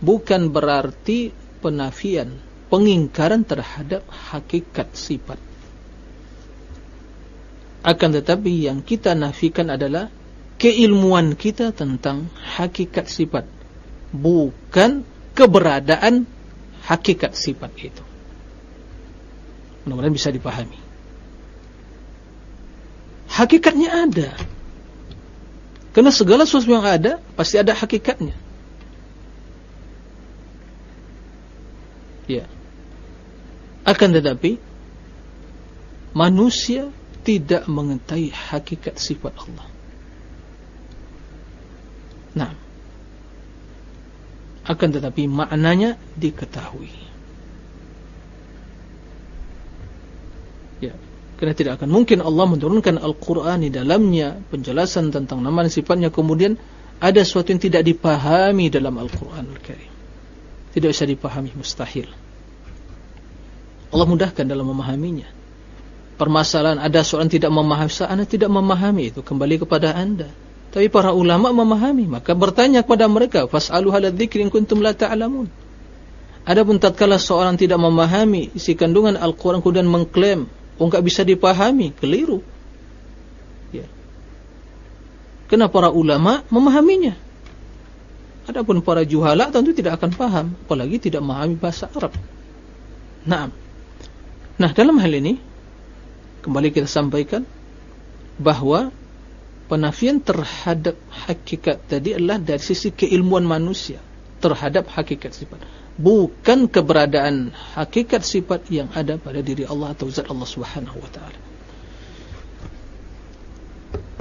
bukan berarti penafian, pengingkaran terhadap hakikat sifat. Akan tetapi yang kita nafikan adalah keilmuan kita tentang hakikat sifat bukan keberadaan hakikat sifat itu. Mudah-mudahan bisa dipahami. Hakikatnya ada. Karena segala sesuatu yang ada pasti ada hakikatnya. Ya. Akan tetapi manusia tidak mengetahui hakikat sifat Allah. Nah, akan tetapi maknanya diketahui. Ya. Karena tidak akan mungkin Allah menurunkan Al-Quran di dalamnya penjelasan tentang nama dan sifatnya kemudian ada sesuatu yang tidak dipahami dalam Al-Quran Al-Karim. Tidak bisa dipahami, mustahil. Allah mudahkan dalam memahaminya. Permasalahan ada seorang tidak memahami, anda tidak memahami itu kembali kepada anda. Tapi para ulama memahami, maka bertanya kepada mereka, fas'alu halal dzikri in kuntum la ta'lamun. Adapun tatkala seorang tidak memahami isi kandungan Al-Qur'an kemudian mengklaim, oh enggak bisa dipahami, keliru. Ya. Karena para ulama memahaminya. Adapun para juhala tentu tidak akan paham, apalagi tidak memahami bahasa Arab. Nah, nah dalam hal ini kembali kita sampaikan bahwa penafian terhadap hakikat tadi adalah dari sisi keilmuan manusia terhadap hakikat sifat bukan keberadaan hakikat sifat yang ada pada diri Allah atau zat Allah Subhanahu wa taala.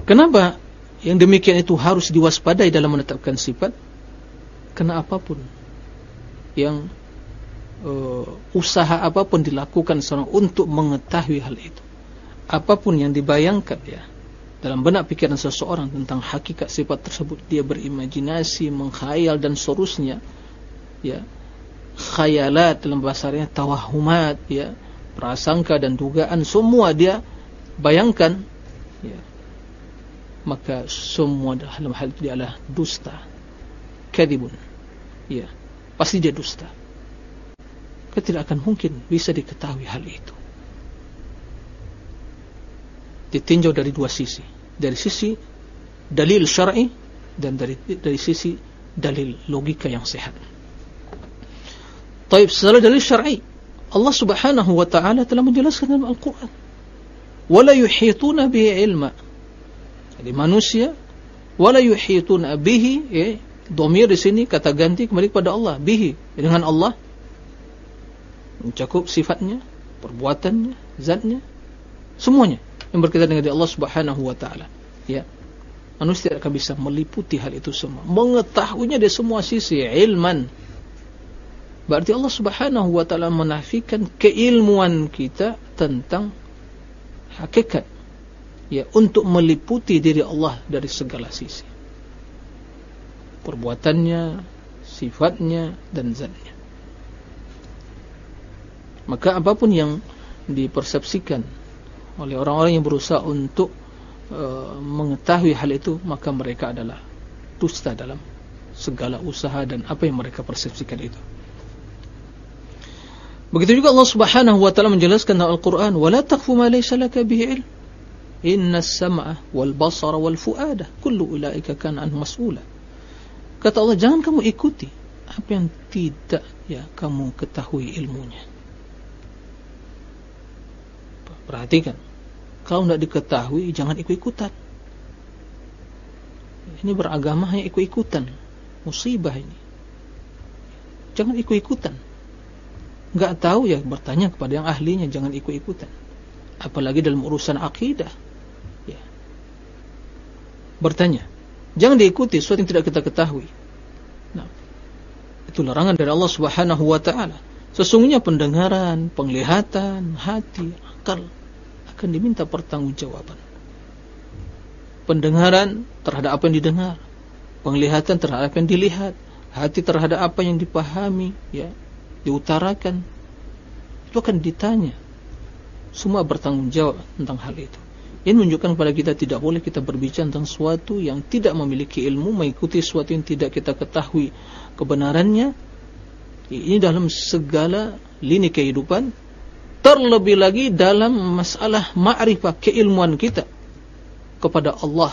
Kenapa yang demikian itu harus diwaspadai dalam menetapkan sifat? Karena apa pun yang uh, usaha apa pun dilakukan seorang untuk mengetahui hal itu. Apa pun yang dibayangkan ya dalam benak pikiran seseorang tentang hakikat sifat tersebut dia berimajinasi, mengkhayal dan seterusnya ya khayalat dalam bahasanya tawahumat ya. Prasangka dan dugaan semua dia bayangkan ya. Maka semua dalam hal itu adalah dusta. Kadibun ya. Pasti dia dusta. Tidak akan mungkin bisa diketahui hal itu. Ditinjau dari dua sisi. Dari sisi dalil syar'i dan dari dari sisi dalil logika yang sehat. Taib secara dalil syar'i Allah Subhanahu wa taala telah menjelaskan dalam Al-Qur'an. Wala yuhituna bihi ilma. Jadi manusia wala yuhituna bihi eh domir di sini kata ganti kembali kepada Allah bihi dengan Allah mencakup sifatnya, perbuatannya, zatnya, semuanya yang berkaitan dengan Allah Subhanahu wa taala. Ya. Manusia tidak akan bisa meliputi hal itu semua. Mengetahuinya dari semua sisi ilman. Berarti Allah Subhanahu wa taala menafikan keilmuan kita tentang hakikat ya untuk meliputi diri Allah dari segala sisi. Perbuatannya, sifatnya dan zatnya. Maka apa pun yang dipersepsikan oleh orang-orang yang berusaha untuk uh, mengetahui hal itu maka mereka adalah dusta dalam segala usaha dan apa yang mereka persepsikan itu begitu juga Allah Subhanahu wa taala menjelaskan dalam Al-Qur'an wala taqfu ma laysa laka bihi ilm inna as-sam'a wal basara wal fu'ada kullu ulaika kana anhu mas'ula kata Allah jangan kamu ikuti apa yang tidak ya kamu ketahui ilmunya Perhatikan. Kalau tidak diketahui, jangan ikut-ikutan. Ini beragama hanya ikut-ikutan. Musibah ini. Jangan ikut-ikutan. Enggak tahu ya bertanya kepada yang ahlinya, jangan ikut-ikutan. Apalagi dalam urusan akidah. Ya. Bertanya. Jangan diikuti sesuatu yang tidak kita ketahui. Nah, itu larangan dari Allah Subhanahu wa taala. Sesungguhnya pendengaran, penglihatan, hati, akal akan diminta pertanggungjawaban. Pendengaran terhadap apa yang didengar, penglihatan terhadap apa yang dilihat, hati terhadap apa yang dipahami, ya, diutarakan. Itu akan ditanya. Semua bertanggung jawab tentang hal itu. Ini menunjukkan kepada kita tidak boleh kita berbicara tentang sesuatu yang tidak memiliki ilmu, mengikuti sesuatu yang tidak kita ketahui kebenarannya. Ini dalam segala lini kehidupan Terlebih lagi dalam masalah ma'rifah keilmuan kita kepada Allah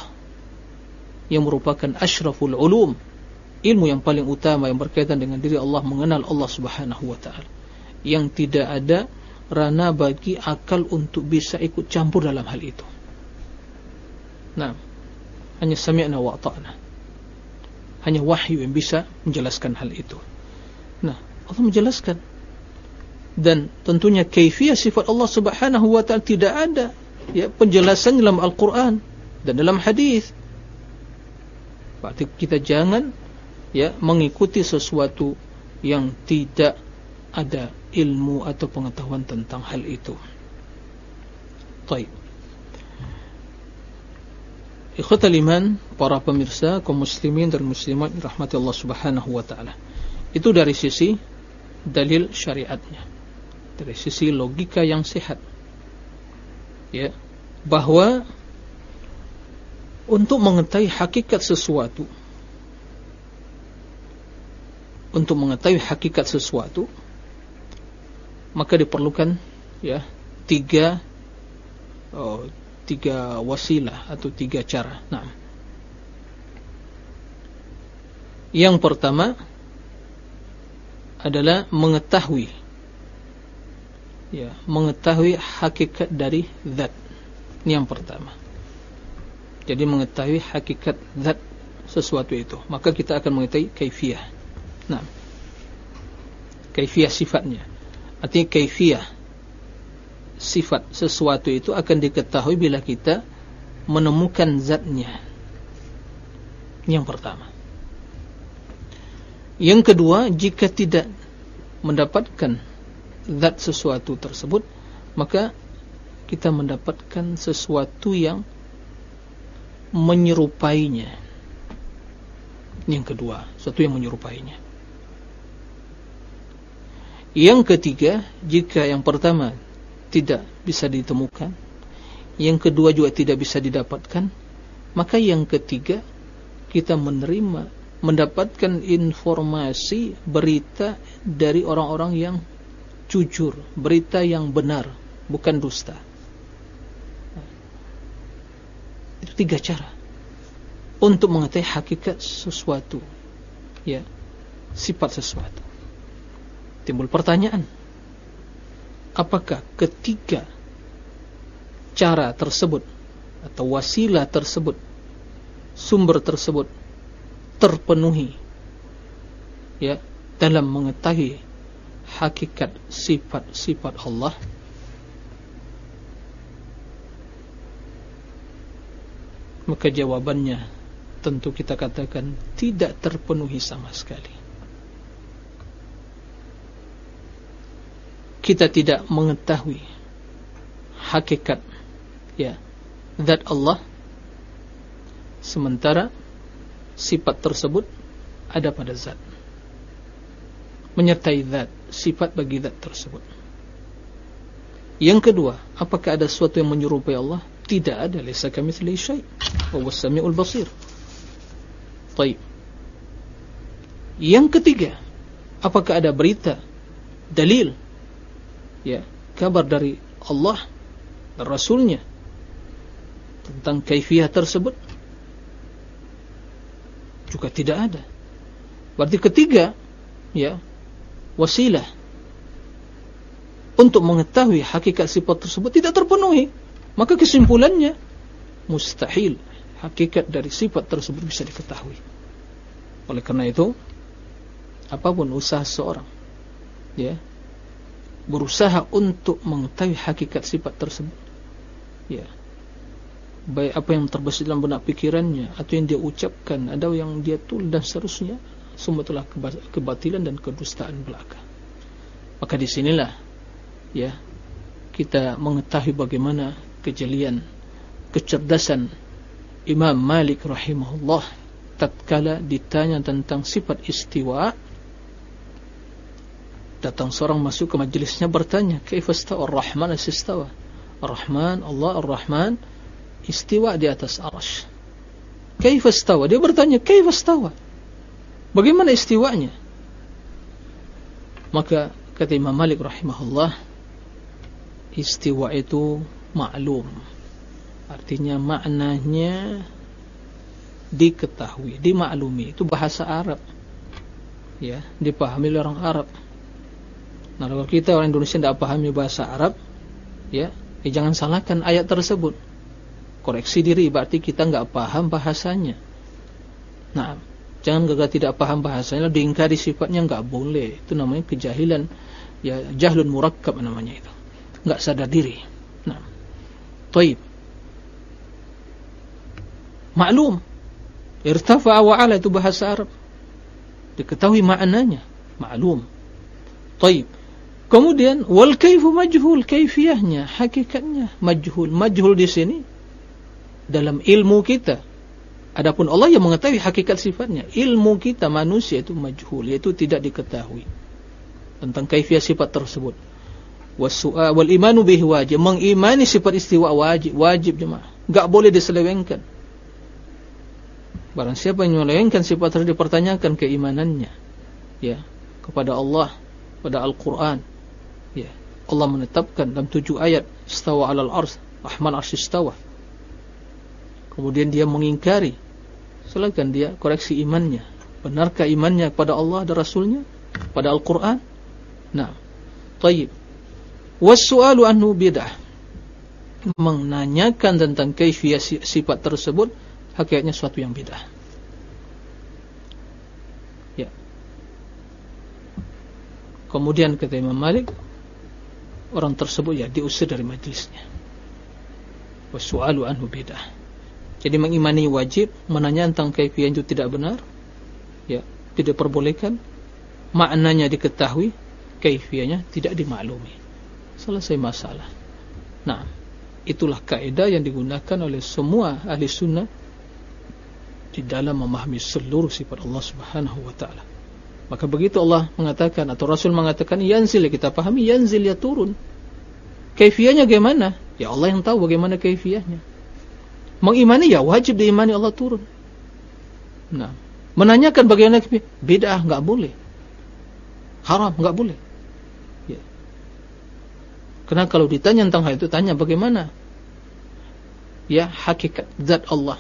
yang merupakan asyraful ulum, ilmu yang paling utama yang berkaitan dengan diri Allah mengenal Allah Subhanahu wa taala. Yang tidak ada rana bagi akal untuk bisa ikut campur dalam hal itu. Nah, hanya sami'na wa. Hanya wahyu yang bisa menjelaskan hal itu. Nah, Allah menjelaskan dan tentunya kaifiyah sifat Allah Subhanahu wa taala tidak ada ya penjelasan dalam Al-Qur'an dan dalam hadis. Berarti kita jangan ya mengikuti sesuatu yang tidak ada ilmu atau pengetahuan tentang hal itu. Taib. Ikhwatal iman, para pemirsa kaum muslimin dan muslimat rahmati Allah Subhanahu wa taala. Itu dari sisi dalil syariatnya. Dari sisi logika yang sehat. Ya, bahwa untuk mengetahui hakikat sesuatu untuk mengetahui hakikat sesuatu maka diperlukan ya tiga oh, tiga wasilah atau tiga cara. Nah, yang pertama adalah mengetahui ya mengetahui hakikat dari zat. Ini yang pertama. Jadi mengetahui hakikat zat sesuatu itu, maka kita akan mengetahui kaifiyah. Nah, kaifiyah sifatnya. Artinya kaifiyah sifat sesuatu itu akan diketahui bila kita menemukan zatnya. Yang pertama. Yang kedua, jika tidak mendapatkan zat sesuatu tersebut, maka kita mendapatkan sesuatu yang menyerupainya. Yang kedua, sesuatu yang menyerupainya. Yang ketiga, jika yang pertama tidak bisa ditemukan, yang kedua juga tidak bisa didapatkan, maka yang ketiga kita menerima, mendapatkan informasi berita dari orang-orang yang jujur, berita yang benar, bukan dusta. Itu tiga cara untuk mengetahui hakikat sesuatu, ya, sifat sesuatu timbul pertanyaan. Apakah ketiga cara tersebut atau wasilah tersebut sumber tersebut terpenuhi ya dalam mengetahui hakikat sifat-sifat Allah? Maka jawabannya tentu kita katakan tidak terpenuhi sama sekali kita tidak mengetahui hakikat ya zat Allah sementara sifat tersebut ada pada zat menyertai zat sifat bagi zat tersebut. Yang kedua apakah ada sesuatu yang menyerupai Allah? Tidak ada laisa kamitslihi syai' wa samiul basir. Baik yang ketiga apakah ada berita dalil ya kabar dari Allah dan Rasulnya tentang kaifiah tersebut juga tidak ada. Berarti ketiga ya wasilah untuk mengetahui hakikat sifat tersebut tidak terpenuhi. Maka kesimpulannya mustahil hakikat dari sifat tersebut bisa diketahui. Oleh karena itu apa pun usaha seorang ya berusaha untuk mengetahui hakikat sifat tersebut. Ya. Baik apa yang terbesit dalam benak pikirannya atau yang dia ucapkan atau yang dia tulis dan seterusnya semua telah kebatilan dan kedustaan belaka. Maka di sinilah ya kita mengetahui bagaimana kejelian kecerdasan Imam Malik rahimahullah tatkala ditanya tentang sifat istiwa datang seorang masuk ke majlisnya bertanya kaifastawa ar-rahman istawa. Ar-rahman Allah ar-rahman istiwa di atas arash kaifastawa dia bertanya kaifastawa bagaimana istiwanya? Maka kata Imam Malik rahimahullah istiwa itu maklum artinya maknanya diketahui dimaklumi. Itu bahasa Arab. Ya dipahami oleh orang Arab Nah, kalau kita orang Indonesia tidak pahami bahasa Arab, ya, ya jangan salahkan ayat tersebut. Koreksi diri, berarti kita nggak paham bahasanya. Nah, jangan gagal tidak paham bahasanya, diingkari sifatnya nggak boleh. Itu namanya kejahilan, ya jahlun murakkab namanya itu. Nggak sadar diri. Nah, taib. Maklum, irtafa wa'ala itu bahasa Arab. Diketahui maknanya, maklum. Taib Kemudian wal kaifu majhul, kaifiyahnya, hakikatnya majhul. Majhul di sini dalam ilmu kita. Adapun Allah yang mengetahui hakikat sifatnya. Ilmu kita manusia itu majhul, yaitu tidak diketahui tentang kaifiyah sifat tersebut. Wal imanu bihi wajib. Mengimani sifat istiwa wajib, wajib jemaah. Enggak boleh diselewengkan. Barang siapa yang menyelewengkan sifat tersebut dipertanyakan keimanannya. Ya, kepada Allah, pada Al-Qur'an Allah menetapkan dalam tujuh ayat istawa alal ars rahman arsy istawa. Kemudian dia mengingkari silakan dia koreksi imannya. Benarkah imannya kepada Allah dan Rasulnya? Pada Al-Quran? Nah tayyib. Wassu'alu anhu bid'ah. Menanyakan tentang kaifiyah sifat tersebut hakikatnya suatu yang bid'ah. Ya. Kemudian kata Imam Malik orang tersebut ya diusir dari majlisnya. Wasu'alu anhu bidah. Jadi mengimani wajib, menanya tentang kaifiah itu tidak benar, ya tidak perbolehkan. Maknanya diketahui, kaifiahnya tidak dimaklumi. Selesai masalah. Nah, itulah kaidah yang digunakan oleh semua ahli sunnah di dalam memahami seluruh sifat Allah Subhanahu wa taala. Maka begitu Allah mengatakan atau Rasul mengatakan yanzil ya kita pahami yanzil ya turun. Kaifiahnya bagaimana? Ya Allah yang tahu bagaimana kaifiahnya. Mengimani ya wajib diimani Allah turun. Nah, menanyakan bagaimana bid'ah enggak boleh. Haram enggak boleh. Ya. Karena kalau ditanya tentang hal itu tanya bagaimana? Ya hakikat zat Allah.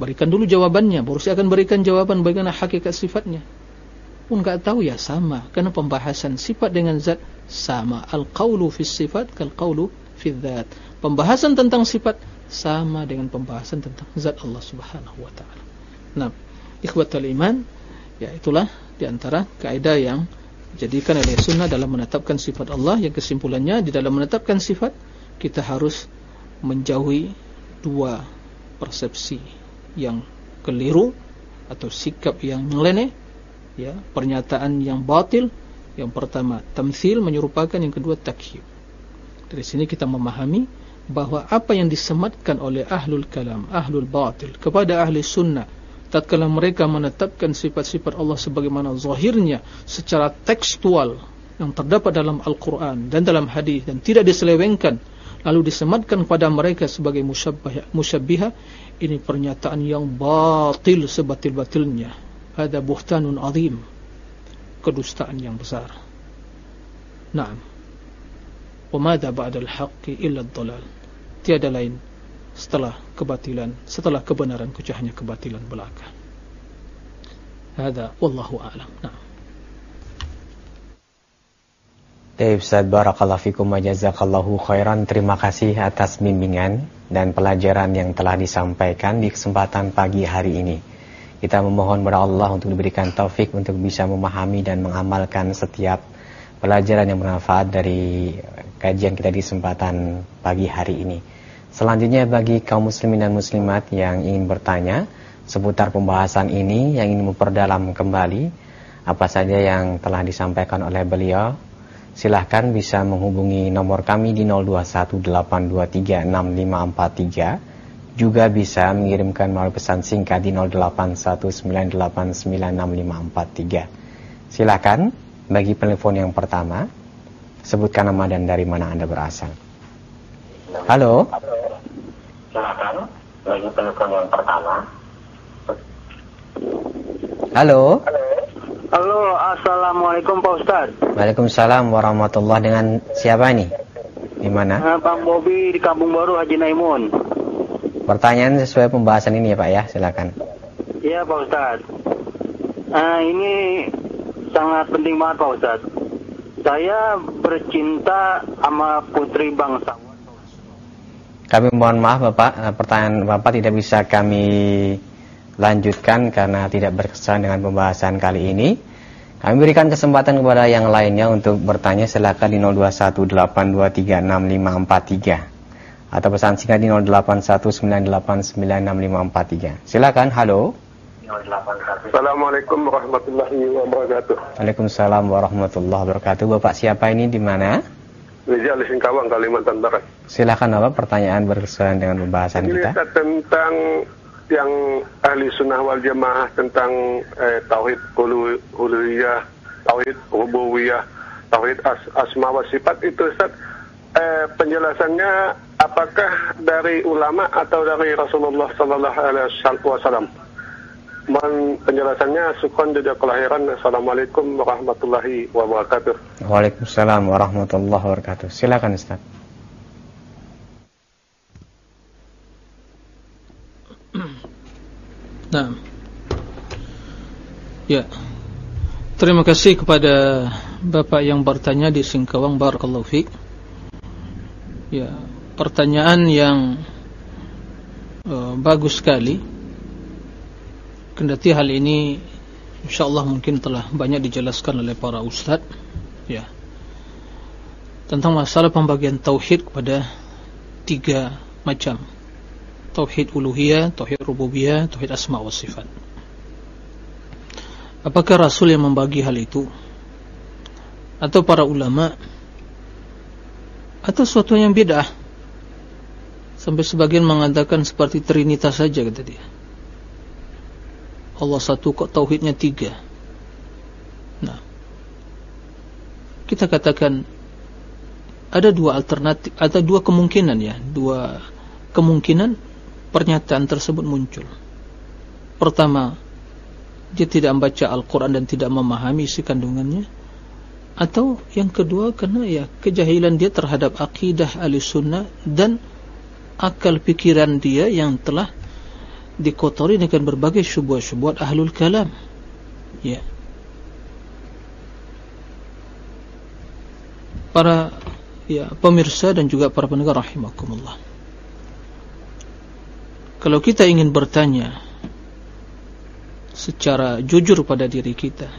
Berikan dulu jawabannya, baru saya akan berikan jawaban bagaimana hakikat sifatnya pun nggak tahu ya sama. Karena pembahasan sifat dengan zat sama. Al-qaulu fi sifat kal qaulu fi dzat pembahasan tentang sifat sama dengan pembahasan tentang zat Allah Subhanahu wa taala. Nah ikhwatul iman ya itulah di antara kaidah yang dijadikan oleh sunnah dalam menetapkan sifat Allah. Yang kesimpulannya di dalam menetapkan sifat kita harus menjauhi dua persepsi. Yang keliru atau sikap yang nyeleneh ya pernyataan yang batil. Yang pertama tamthil menyerupakan yang kedua takyib. Dari sini kita memahami bahwa apa yang disematkan oleh ahlul kalam ahlul batil kepada ahli sunnah tatkala mereka menetapkan sifat-sifat Allah sebagaimana zahirnya secara tekstual yang terdapat dalam Al-Quran dan dalam hadis dan tidak diselewengkan lalu disematkan kepada mereka sebagai musyabbihah ini pernyataan yang batil sebatil-batilnya Hada buhtanun azim. Kedustaan yang besar. Naam. Wamada ba'dal haqqi illa dhalal Tiada lain Setelah kebatilan Setelah kebenaran Kucahnya kebatilan belaka. Hada Wallahu a'lam. Naam. Baik Ustaz Barakallahu Fikum Wajazakallahu Khairan. Terima kasih atas bimbingan dan pelajaran yang telah disampaikan di kesempatan pagi hari ini kita memohon kepada Allah untuk diberikan taufik untuk bisa memahami dan mengamalkan setiap pelajaran yang bermanfaat dari kajian kita di kesempatan pagi hari ini. Selanjutnya bagi kaum muslimin dan muslimat yang ingin bertanya seputar pembahasan ini, yang ingin memperdalam kembali apa saja yang telah disampaikan oleh beliau, silahkan bisa menghubungi nomor kami di 0218236543 juga bisa mengirimkan melalui pesan singkat di 0819896543. Silakan bagi telepon yang pertama, sebutkan nama dan dari mana Anda berasal. Halo. Silakan bagi telepon yang pertama. Halo. Halo, assalamualaikum Pak Ustad. Waalaikumsalam warahmatullahi dengan siapa ini? Di mana? Bang Bobi di Kampung Baru Haji Naimun. Pertanyaan sesuai pembahasan ini ya Pak ya, silakan. Iya Pak Ustadz. Nah, ini sangat penting banget Pak Ustadz. Saya bercinta sama putri bangsa. Kami mohon maaf Bapak, eh, pertanyaan Bapak tidak bisa kami lanjutkan karena tidak berkesan dengan pembahasan kali ini. Kami berikan kesempatan kepada yang lainnya untuk bertanya silakan di 0218236543 atau pesan singkat di 0819896543. Silakan, halo. Assalamualaikum warahmatullahi wabarakatuh. Waalaikumsalam warahmatullahi wabarakatuh. Bapak siapa ini di mana? Rizal Singkawang, Kalimantan Barat. Silakan Bapak pertanyaan berkesuaian dengan pembahasan Ini kita. Tentang yang ahli sunnah wal jamaah tentang eh, tauhid ulu- uluhiyah, tauhid rububiyah, tauhid as asma wa sifat itu Ustaz. Eh, penjelasannya apakah dari ulama atau dari Rasulullah sallallahu alaihi wasallam? Mohon penjelasannya sukun jeda kelahiran. Assalamualaikum warahmatullahi wabarakatuh. Waalaikumsalam warahmatullahi wabarakatuh. Silakan Ustaz. Nah. Ya. Terima kasih kepada Bapak yang bertanya di Singkawang Barakallahu Fik. Ya, pertanyaan yang uh, bagus sekali. Kendati hal ini insyaallah mungkin telah banyak dijelaskan oleh para ustaz ya. Tentang masalah pembagian tauhid kepada tiga macam. Tauhid uluhiyah, tauhid rububiyah, tauhid asma wa sifat. Apakah Rasul yang membagi hal itu? Atau para ulama? Atau suatu yang bid'ah? Sampai sebagian mengatakan seperti Trinitas saja kata dia. Allah satu kok tauhidnya tiga. Nah, kita katakan ada dua alternatif, ada dua kemungkinan ya, dua kemungkinan pernyataan tersebut muncul. Pertama, dia tidak membaca Al-Quran dan tidak memahami isi kandungannya. Atau yang kedua karena ya kejahilan dia terhadap akidah sunnah dan akal pikiran dia yang telah dikotori dengan berbagai syubhat-syubhat ahlul kalam. Ya. Para ya pemirsa dan juga para pendengar rahimakumullah. Kalau kita ingin bertanya secara jujur pada diri kita,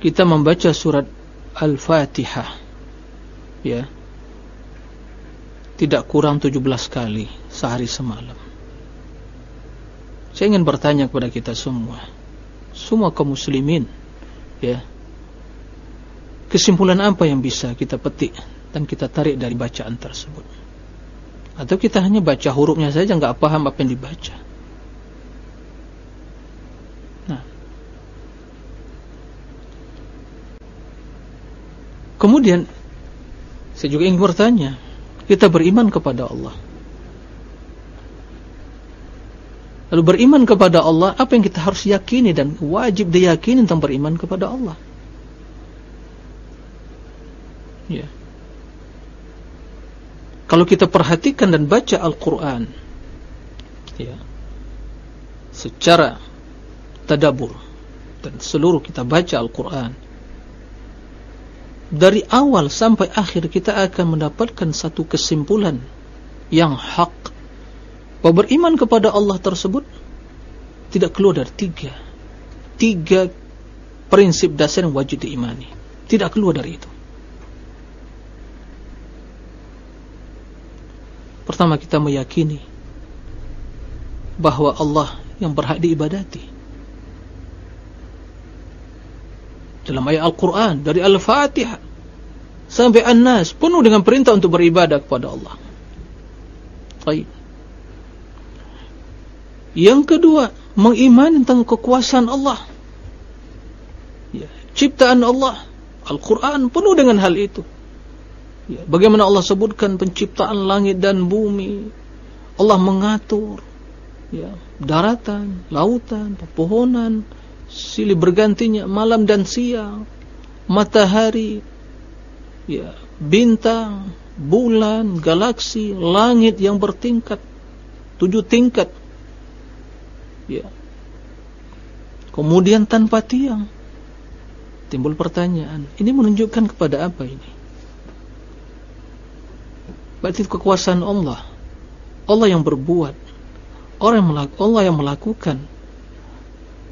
kita membaca surat Al-Fatihah ya. Tidak kurang 17 kali sehari semalam. Saya ingin bertanya kepada kita semua, semua kaum muslimin, ya. Kesimpulan apa yang bisa kita petik dan kita tarik dari bacaan tersebut? Atau kita hanya baca hurufnya saja nggak paham apa yang dibaca? Kemudian saya juga ingin bertanya, kita beriman kepada Allah. Lalu beriman kepada Allah, apa yang kita harus yakini dan wajib diyakini tentang beriman kepada Allah? Ya. Kalau kita perhatikan dan baca Al-Quran, ya, secara tadabur dan seluruh kita baca Al-Quran, dari awal sampai akhir kita akan mendapatkan satu kesimpulan yang hak. Bahwa beriman kepada Allah tersebut tidak keluar dari tiga. Tiga prinsip dasar yang wajib diimani. Tidak keluar dari itu. Pertama kita meyakini bahwa Allah yang berhak diibadati dalam ayat Al-Quran dari Al-Fatihah sampai An-Nas penuh dengan perintah untuk beribadah kepada Allah Baik. Yang kedua, mengimani tentang kekuasaan Allah. Ya, ciptaan Allah. Al-Quran penuh dengan hal itu. Ya, bagaimana Allah sebutkan penciptaan langit dan bumi. Allah mengatur ya, daratan, lautan, pepohonan, silih bergantinya malam dan siang, matahari, ya, bintang, bulan, galaksi, langit yang bertingkat, tujuh tingkat. Ya. Kemudian tanpa tiang. Timbul pertanyaan, ini menunjukkan kepada apa ini? Berarti kekuasaan Allah. Allah yang berbuat. Orang yang Allah yang melakukan.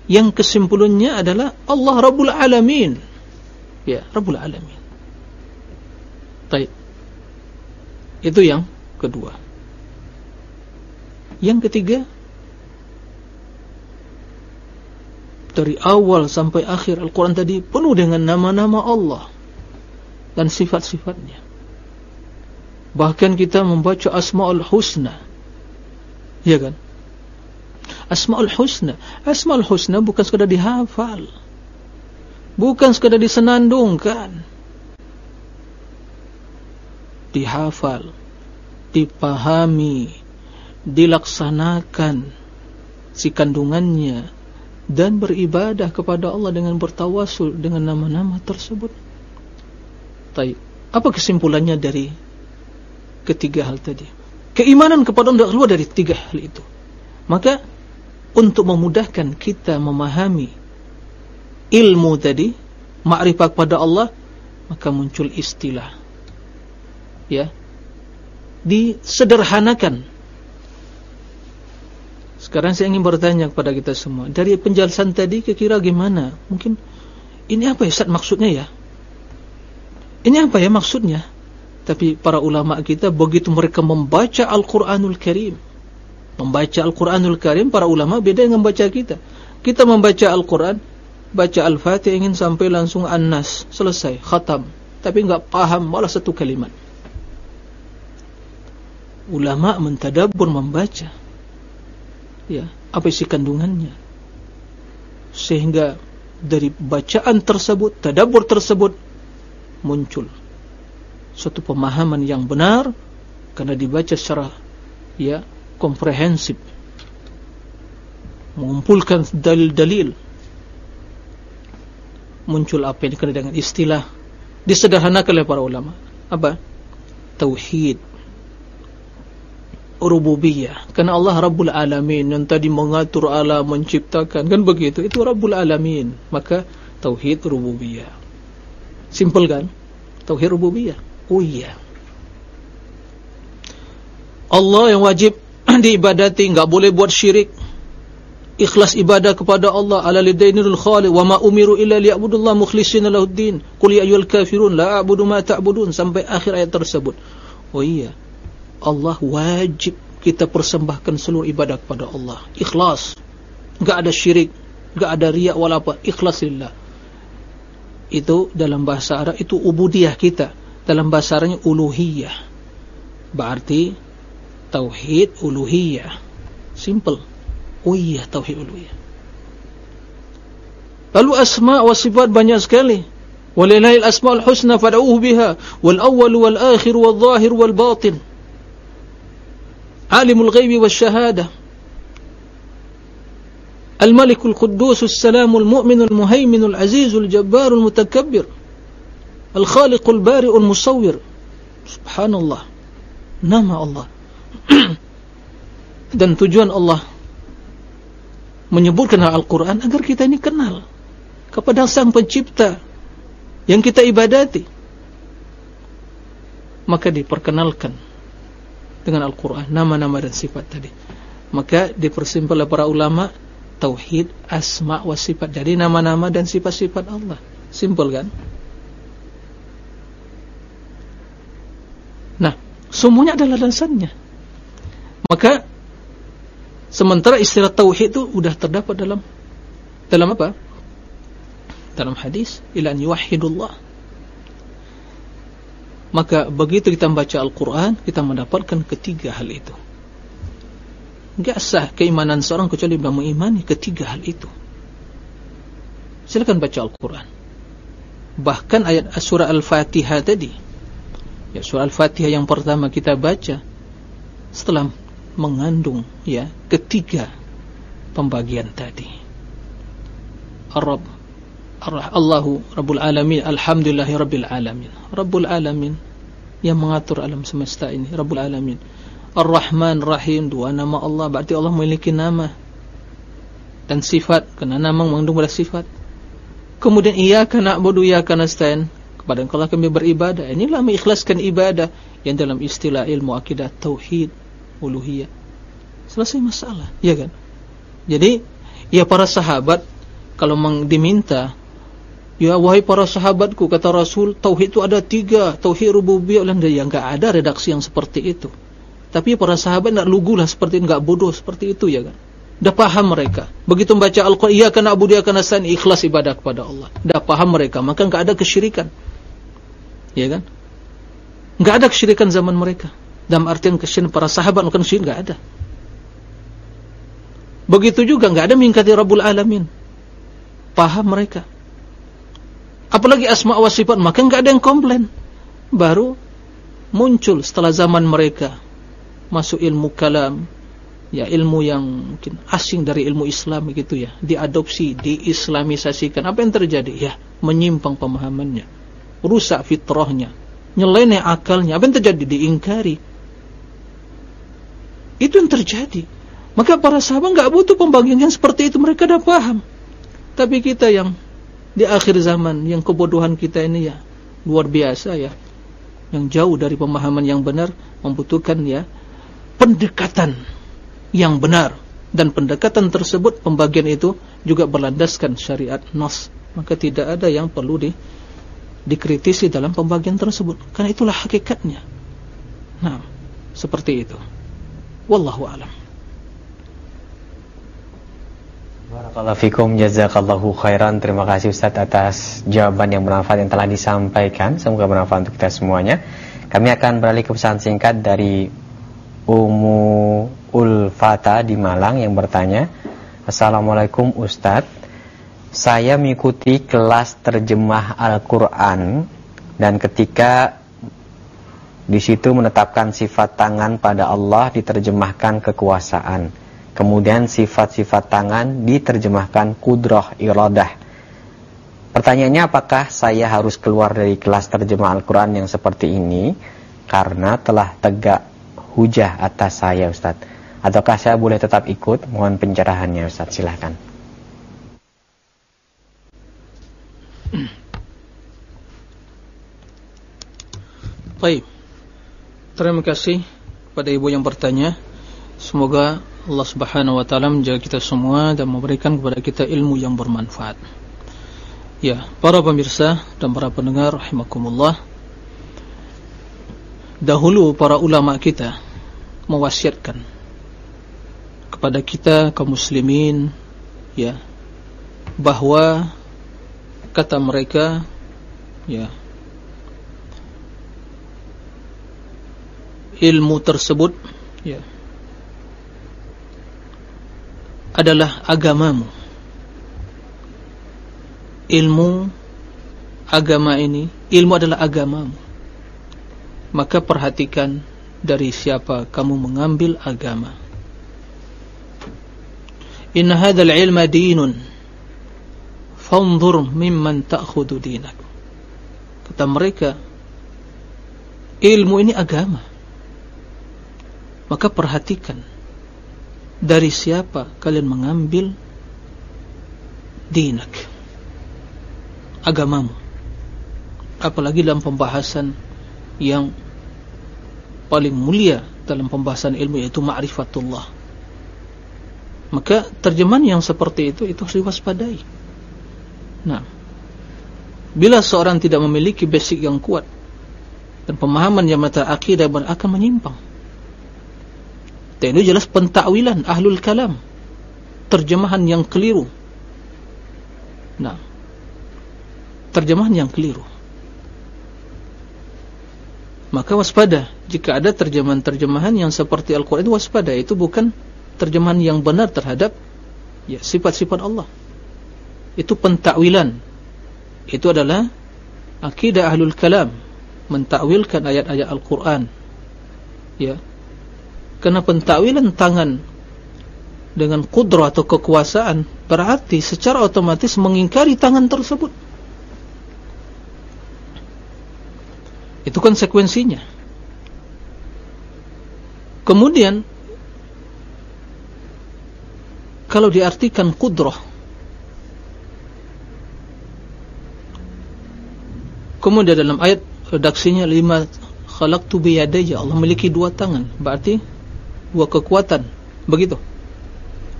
Yang kesimpulannya adalah Allah Rabbul Alamin. Ya, Rabbul Alamin. Baik. Itu yang kedua. Yang ketiga, dari awal sampai akhir Al-Quran tadi penuh dengan nama-nama Allah dan sifat-sifatnya. Bahkan kita membaca Asma'ul Husna. Ya kan? Asma'ul Husna. Asma'ul Husna bukan sekadar dihafal. Bukan sekadar disenandungkan. Dihafal. Dipahami. Dilaksanakan. Si kandungannya dan beribadah kepada Allah dengan bertawasul dengan nama-nama tersebut. Taib. Apa kesimpulannya dari ketiga hal tadi? Keimanan kepada Allah keluar dari tiga hal itu. Maka untuk memudahkan kita memahami ilmu tadi, makrifat kepada Allah, maka muncul istilah. Ya. Disederhanakan sekarang saya ingin bertanya kepada kita semua, dari penjelasan tadi kira-kira gimana? Mungkin ini apa ya Ustaz maksudnya ya? Ini apa ya maksudnya? Tapi para ulama kita begitu mereka membaca Al-Qur'anul Karim, membaca Al-Qur'anul Karim, para ulama beda dengan membaca kita. Kita membaca Al-Qur'an, baca Al-Fatihah ingin sampai langsung An-Nas, selesai, khatam. Tapi enggak paham malah satu kalimat. Ulama mentadabbur membaca ya apa isi kandungannya sehingga dari bacaan tersebut tadabbur tersebut muncul suatu pemahaman yang benar karena dibaca secara ya komprehensif mengumpulkan dalil-dalil muncul apa yang dikenal dengan istilah disederhanakan oleh para ulama. Apa? Tauhid. Rububiyah. Karena Allah Rabbul Alamin yang tadi mengatur alam menciptakan. Kan begitu? Itu Rabbul Alamin. Maka tauhid rububiyah. Simple kan? Tauhid rububiyah. Oh iya. Allah yang wajib diibadati enggak boleh buat syirik. Ikhlas ibadah kepada Allah. Ala lidainil khaliq wa ma umiru illa liya'budullah mukhlishina lahuddin. Qul ya ayyuhal kafirun la a'budu ma ta'budun. Sampai akhir ayat tersebut. Oh iya Allah wajib kita persembahkan seluruh ibadah kepada Allah. Ikhlas. Enggak ada syirik enggak ada riak wala apa. Ikhlas lillah. Itu dalam bahasa Arab itu ubudiyah kita. Dalam bahasa Arabnya uluhiyah. Berarti tauhid uluhiyah simple oh iya tauhid uluhiyah lalu asma wa sifat banyak sekali walillahil asmaul husna fad'uhu biha wal awwal wal akhir wal zahir wal batin عالم الغيب والشهادة الملك القدوس السلام المؤمن المهيمن العزيز الجبار المتكبر الخالق البارئ المصور سبحان الله nama Allah dan tujuan Allah menyebutkan Al-Quran agar kita ini kenal kepada sang pencipta yang kita ibadati. Maka diperkenalkan dengan Al-Quran nama-nama dan sifat tadi. Maka dipersimpel oleh para ulama tauhid asma wa sifat jadi nama-nama dan sifat-sifat Allah. Simpel kan? Nah semuanya adalah landasannya maka sementara istilah tauhid itu sudah terdapat dalam dalam apa? Dalam hadis ilan yuwahhidullah. Maka begitu kita membaca Al-Quran kita mendapatkan ketiga hal itu. Tidak sah keimanan seorang kecuali bila mengimani ketiga hal itu. Silakan baca Al-Quran. Bahkan ayat surah Al-Fatihah tadi. Ya surah Al-Fatihah yang pertama kita baca setelah mengandung ya ketiga pembagian tadi. Ar-Rabb Allahu Rabbul Alamin Alhamdulillahi Rabbil Alamin. Rabbul Alamin yang mengatur alam semesta ini Rabbul Alamin. Ar-Rahman Rahim dua nama Allah berarti Allah memiliki nama dan sifat. Kerana nama mengandung pada sifat. Kemudian Iyaka na'budu Iyaka nasta'in. Kepada engkau kami beribadah. Inilah mengikhlaskan ibadah yang dalam istilah ilmu akidah Tauhid Uluhiyah selesai masalah ya kan jadi ya para sahabat kalau diminta Ya wahai para sahabatku kata Rasul tauhid itu ada tiga tauhid rububiyah dan yang enggak ada redaksi yang seperti itu. Tapi para sahabat enggak lugulah seperti enggak bodoh seperti itu ya kan. Dah paham mereka. Begitu membaca Al-Quran, iya kena abu dia kena san ikhlas ibadah kepada Allah. Dah paham mereka, maka enggak ada kesyirikan. Ya kan? Enggak ada kesyirikan zaman mereka. Dalam artian kesyirikan para sahabat bukan kesyirikan enggak ada. Begitu juga enggak ada mengingkati Rabbul Alamin. Paham mereka. Apalagi asma wa sifat, maka enggak ada yang komplain. Baru muncul setelah zaman mereka masuk ilmu kalam, ya ilmu yang mungkin asing dari ilmu Islam gitu ya diadopsi diislamisasikan apa yang terjadi ya menyimpang pemahamannya rusak fitrahnya nyeleneh akalnya apa yang terjadi diingkari itu yang terjadi. Maka para sahabat nggak butuh pembagian yang seperti itu. Mereka dah paham. Tapi kita yang di akhir zaman yang kebodohan kita ini ya luar biasa ya. Yang jauh dari pemahaman yang benar membutuhkan ya pendekatan yang benar. Dan pendekatan tersebut pembagian itu juga berlandaskan syariat nas. Maka tidak ada yang perlu di, dikritisi dalam pembagian tersebut. Karena itulah hakikatnya. Nah seperti itu wallahu alam. Barakallahu jazakallahu khairan. Terima kasih Ustaz atas jawaban yang bermanfaat yang telah disampaikan. Semoga bermanfaat untuk kita semuanya. Kami akan beralih ke pesan singkat dari Umu Ulfata di Malang yang bertanya Assalamualaikum Ustadz Saya mengikuti kelas terjemah Al-Quran Dan ketika di situ menetapkan sifat tangan pada Allah diterjemahkan kekuasaan. Kemudian sifat-sifat tangan diterjemahkan kudroh iradah. Pertanyaannya apakah saya harus keluar dari kelas terjemah Al-Quran yang seperti ini? Karena telah tegak hujah atas saya Ustaz Ataukah saya boleh tetap ikut? Mohon pencerahannya Ustaz silahkan. Baik Terima kasih pada ibu yang bertanya. Semoga Allah subhanahu wa ta'ala menjaga kita semua Dan memberikan kepada kita ilmu yang bermanfaat. Ya, para pemirsa dan para pendengar rahimakumullah. Dahulu para ulama kita mewasiatkan kepada kita kaum muslimin ya bahwa kata mereka ya ilmu tersebut ya adalah agamamu ilmu agama ini ilmu adalah agamamu maka perhatikan dari siapa kamu mengambil agama. Inna hadzal ilma dinun. Fanzur mimman ta'khudhu dinak. Kata mereka, ilmu ini agama. Maka perhatikan dari siapa kalian mengambil dinak agamamu apalagi dalam pembahasan yang paling mulia dalam pembahasan ilmu yaitu ma'rifatullah. Maka terjemahan yang seperti itu itu harus diwaspadai. Nah, bila seorang tidak memiliki basic yang kuat dan pemahaman yang mata akidah akan menyimpang. Dan itu jelas pentakwilan ahlul kalam. Terjemahan yang keliru. Nah, terjemahan yang keliru. Maka waspada jika ada terjemahan-terjemahan yang seperti Al-Quran itu waspada itu bukan terjemahan yang benar terhadap ya sifat-sifat Allah. Itu pentakwilan. Itu adalah akidah ahlul kalam mentakwilkan ayat-ayat Al-Quran. Ya. Karena pentakwilan tangan dengan kudrah atau kekuasaan berarti secara otomatis mengingkari tangan tersebut. Itu konsekuensinya. Kemudian kalau diartikan kudrah Kemudian dalam ayat redaksinya lima khalaqtu biyadayya Allah memiliki dua tangan berarti dua kekuatan begitu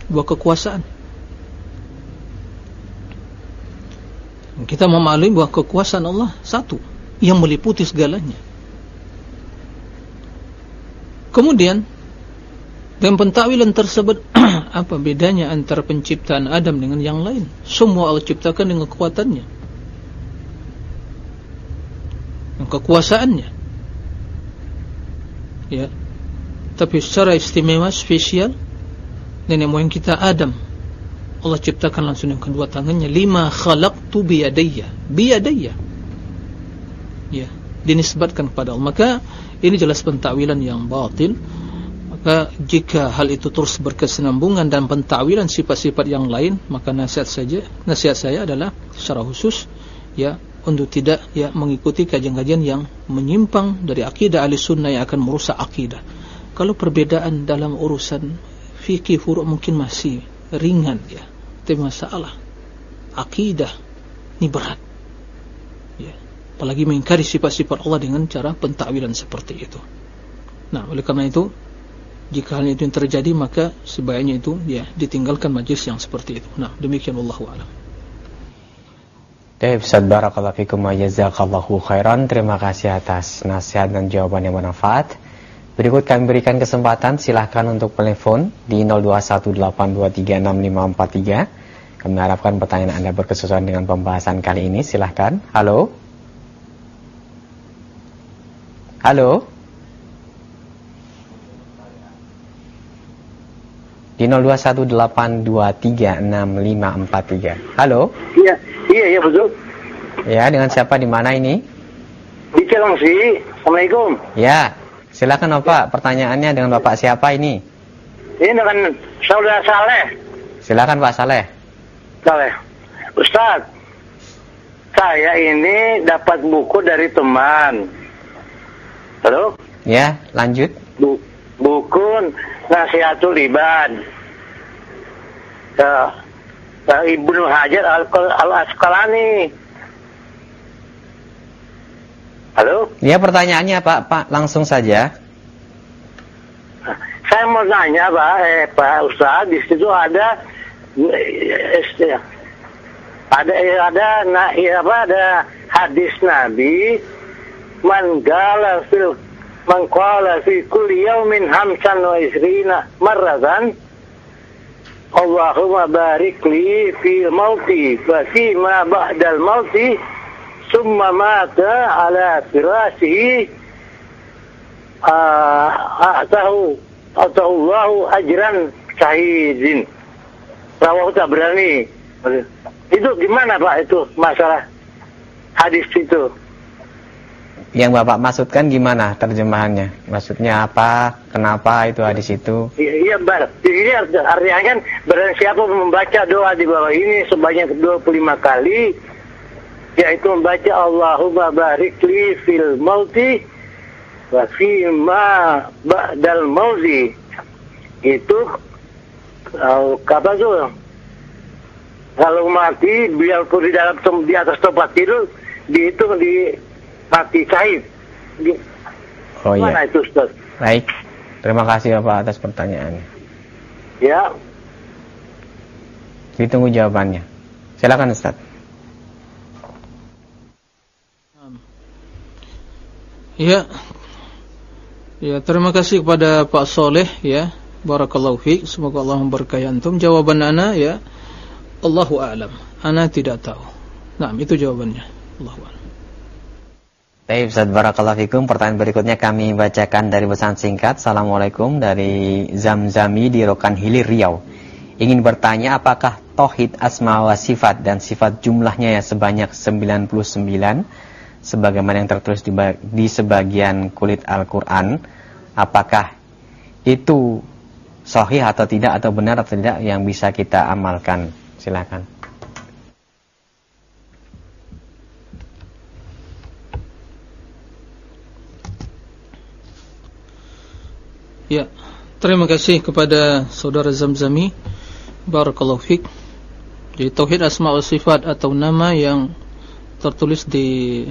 dua kekuasaan kita memahami bahwa kekuasaan Allah satu yang meliputi segalanya. Kemudian dengan pentakwilan tersebut apa bedanya antara penciptaan Adam dengan yang lain? Semua Allah ciptakan dengan kekuatannya. Dengan kekuasaannya. Ya. Tapi secara istimewa, spesial, nenek moyang kita Adam. Allah ciptakan langsung dengan kedua tangannya. Lima khalaqtu biyadayya. Biyadayya. Ya. Dinisbatkan kepada Allah. Maka ini jelas pentakwilan yang batil maka jika hal itu terus berkesinambungan dan pentakwilan sifat-sifat yang lain maka nasihat saja nasihat saya adalah secara khusus ya untuk tidak ya mengikuti kajian-kajian yang menyimpang dari akidah ahli sunnah yang akan merusak akidah kalau perbedaan dalam urusan fikih furu' mungkin masih ringan ya tapi masalah akidah ini berat ya apalagi mengingkari sifat-sifat Allah dengan cara pentakwilan seperti itu nah oleh karena itu jika hal itu yang terjadi maka sebaiknya itu ya ditinggalkan majlis yang seperti itu. Nah, demikian wallahu a'lam. Baik, Ustaz Barakallahu Fikum wa jazakallahu khairan. Terima kasih atas nasihat dan jawaban yang bermanfaat. Berikut kami berikan kesempatan silahkan untuk telepon di 0218236543. Kami harapkan pertanyaan Anda berkesesuaian dengan pembahasan kali ini. Silahkan. Halo. Halo. di 0218236543. Halo? Iya, iya, iya betul. Ya, dengan siapa di mana ini? Di Cilengsi. Assalamualaikum. Ya, silakan Bapak. Pertanyaannya dengan Bapak siapa ini? Ini dengan saudara Saleh. Silakan Pak Saleh. Saleh. Ustaz, saya ini dapat buku dari teman. Halo? Ya, lanjut. Bu, buku Nasihatul Ibad. Ya, ya Ibnu Hajar Al-Asqalani. Halo? Ya pertanyaannya Pak, Pak langsung saja. Saya mau nanya Pak, eh Pak Ustaz, di situ ada eh, ada ada nah, ya, apa ada hadis Nabi man gala fil man qala fi kulli yawmin hamsan wa isrina marratan Allahumma barik li fi mauti fa fi ma ba'dal mauti summa mata ala firasihi atahu atahu Allahu ajran syahidin rawahu tabrani itu gimana Pak itu masalah hadis itu yang Bapak maksudkan gimana terjemahannya? Maksudnya apa? Kenapa itu hadis itu? Iya, iya Mbak. Ini artinya kan barang siapa membaca doa di bawah ini sebanyak 25 kali yaitu membaca Allahumma barik li fil mauti wa fi ma ba'dal mauti itu uh, tuh kalau mati biarpun di dalam di atas tempat tidur dihitung di mati syahid. Oh iya. Mana itu Ustaz? Baik. Terima kasih Bapak atas pertanyaannya. Ya. Ditunggu jawabannya. Silakan Ustaz. Ya. Ya, terima kasih kepada Pak Soleh ya. Barakallahu fiik. Semoga Allah memberkahi antum. Jawaban ana ya Allahu a'lam. Ana tidak tahu. Nah, itu jawabannya. Allahu a'lam. Baik Ustaz Barakallahu Fikum Pertanyaan berikutnya kami bacakan dari pesan singkat Assalamualaikum dari Zamzami di Rokan Hilir Riau Ingin bertanya apakah Tauhid Asma wa Sifat dan sifat jumlahnya yang sebanyak 99 Sebagaimana yang tertulis di, di sebagian kulit Al-Quran Apakah itu sahih atau tidak atau benar atau tidak yang bisa kita amalkan Silakan. Ya, terima kasih kepada saudara Zamzami. Barakallahu fiik. Jadi tauhid asma sifat atau nama yang tertulis di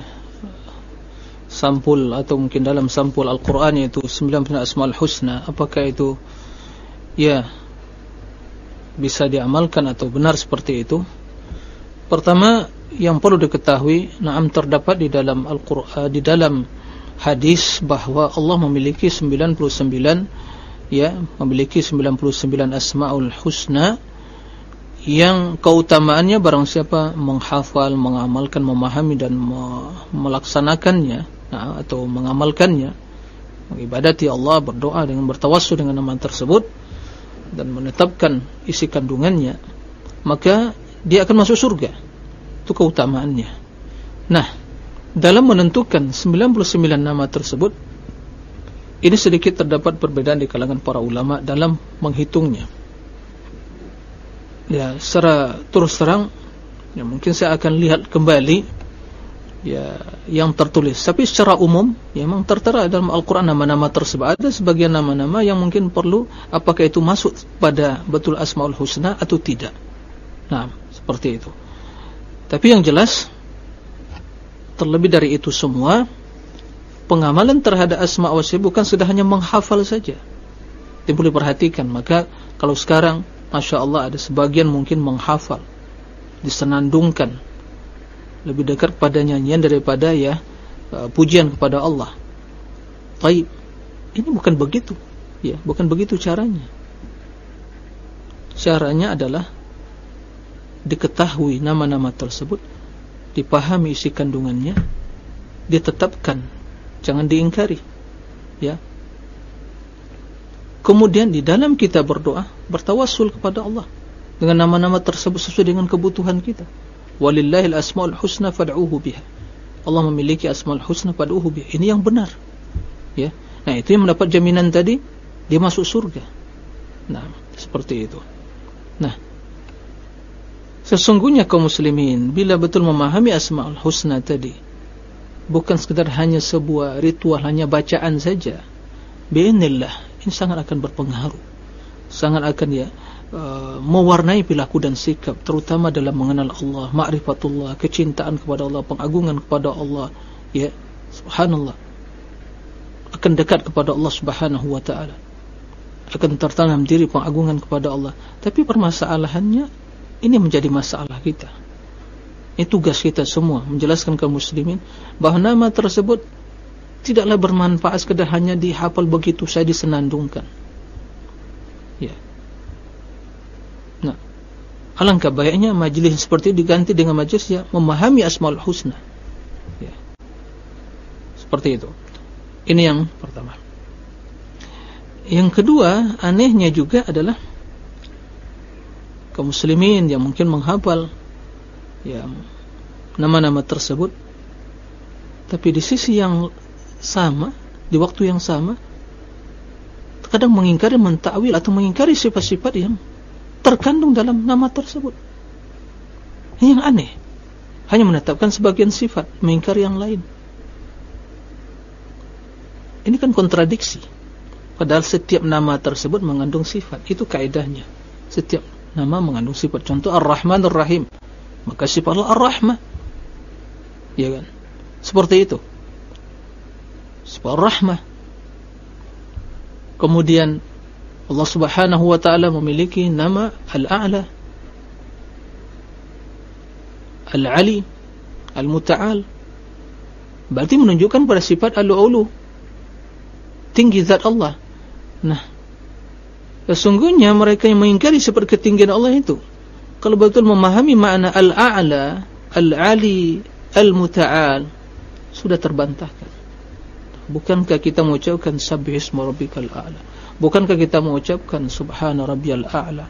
sampul atau mungkin dalam sampul Al-Qur'an yaitu 90 asmaul husna. Apakah itu ya bisa diamalkan atau benar seperti itu? Pertama, yang perlu diketahui, na'am terdapat di dalam Al-Qur'an di dalam hadis bahwa Allah memiliki 99 ya memiliki 99 asmaul husna yang keutamaannya barang siapa menghafal, mengamalkan, memahami dan melaksanakannya nah, atau mengamalkannya. Mengibadati Allah, berdoa dengan bertawassul dengan nama tersebut dan menetapkan isi kandungannya maka dia akan masuk surga. Itu keutamaannya. Nah dalam menentukan 99 nama tersebut ini sedikit terdapat perbedaan di kalangan para ulama dalam menghitungnya. Ya secara terus terang ya mungkin saya akan lihat kembali ya yang tertulis. Tapi secara umum ya memang tertera dalam Al-Qur'an nama-nama tersebut. Ada sebagian nama-nama yang mungkin perlu apakah itu masuk pada betul Asmaul Husna atau tidak. Nah seperti itu. Tapi yang jelas terlebih dari itu semua pengamalan terhadap asma wa sifat bukan sudah hanya menghafal saja. Boleh perhatikan. Maka kalau sekarang Masya Allah ada sebagian mungkin menghafal disenandungkan lebih dekat pada nyanyian daripada ya uh, pujian kepada Allah. Taib. Ini bukan begitu. Ya, bukan begitu caranya. Caranya adalah diketahui nama-nama tersebut, dipahami isi kandungannya, ditetapkan jangan diingkari ya kemudian di dalam kita berdoa bertawassul kepada Allah dengan nama-nama tersebut sesuai dengan kebutuhan kita walillahil asmaul husna fad'uhu biha. Allah memiliki asmaul husna fad'uhu biha. Ini yang benar. Ya. Nah itu yang mendapat jaminan tadi dia masuk surga. Nah seperti itu. Nah sesungguhnya kaum muslimin bila betul memahami asmaul husna tadi bukan sekedar hanya sebuah ritual hanya bacaan saja biinillah ini sangat akan berpengaruh. Sangat akan ya uh, mewarnai perilaku dan sikap terutama dalam mengenal Allah ma'rifatullah kecintaan kepada Allah pengagungan kepada Allah ya subhanallah akan dekat kepada Allah Subhanahu wa taala akan tertanam diri pengagungan kepada Allah tapi permasalahannya ini menjadi masalah kita ini tugas kita semua menjelaskan kaum muslimin bahawa nama tersebut tidaklah bermanfaat sekedar hanya dihafal begitu saja disenandungkan. Ya. Alangkah baiknya majlis seperti ini diganti dengan majlis yang memahami Asmaul Husna. Ya. Seperti itu. Ini yang pertama. Yang kedua, anehnya juga adalah kaum muslimin yang mungkin menghafal ya nama-nama tersebut tapi di sisi yang sama di waktu yang sama kadang mengingkari mentakwil atau mengingkari sifat-sifat yang terkandung dalam nama tersebut. Yang aneh hanya menetapkan sebagian sifat mengingkari yang lain. Ini kan kontradiksi. Padahal setiap nama tersebut mengandung sifat itu kaidahnya. Setiap nama mengandung sifat. Contoh Ar-Rahman Ar-Rahim maka sifat Allah Ar-Rahmah. Ya kan? Seperti itu. Sifat Ar-Rahmah. Kemudian Allah Subhanahu wa taala memiliki nama Al-A'la Al-Ali Al-Muta'al berarti menunjukkan pada sifat Al-Ulu tinggi zat Allah nah sesungguhnya mereka yang mengingkari seperti ketinggian Allah itu kalau betul memahami makna al-a'la, al-ali, al-muta'al sudah terbantahkan. Bukankah kita mengucapkan subhisma rabbikal a'la? Bukankah kita mengucapkan subhana rabbiyal a'la?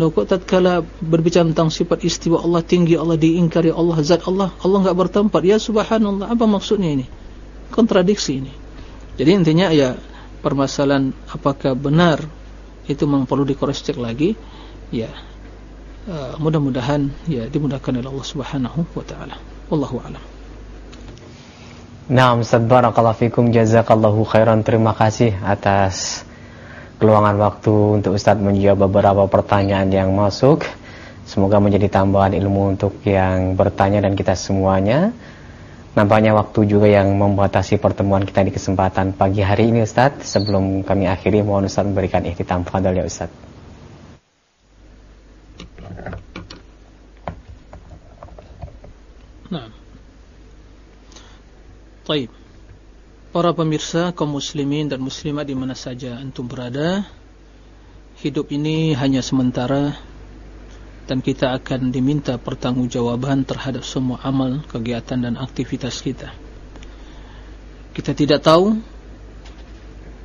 Lalu kok tatkala berbicara tentang sifat istiwa Allah tinggi Allah diingkari Allah zat Allah Allah enggak bertempat ya subhanallah apa maksudnya ini kontradiksi ini jadi intinya ya permasalahan apakah benar itu memang perlu dikoreksi lagi ya uh, mudah-mudahan ya dimudahkan oleh Allah Subhanahu wa taala. Wallahu a'lam. Naam, barakallahu fikum jazakallahu khairan. Terima kasih atas keluangan waktu untuk Ustaz menjawab beberapa pertanyaan yang masuk. Semoga menjadi tambahan ilmu untuk yang bertanya dan kita semuanya. Nampaknya waktu juga yang membatasi pertemuan kita di kesempatan pagi hari ini Ustaz. Sebelum kami akhiri mohon Ustaz memberikan ikhtitam fadal ya Ustaz. نعم طيب Para pemirsa kaum muslimin dan muslimat di mana saja antum berada, hidup ini hanya sementara dan kita akan diminta pertanggungjawaban terhadap semua amal, kegiatan dan aktivitas kita. Kita tidak tahu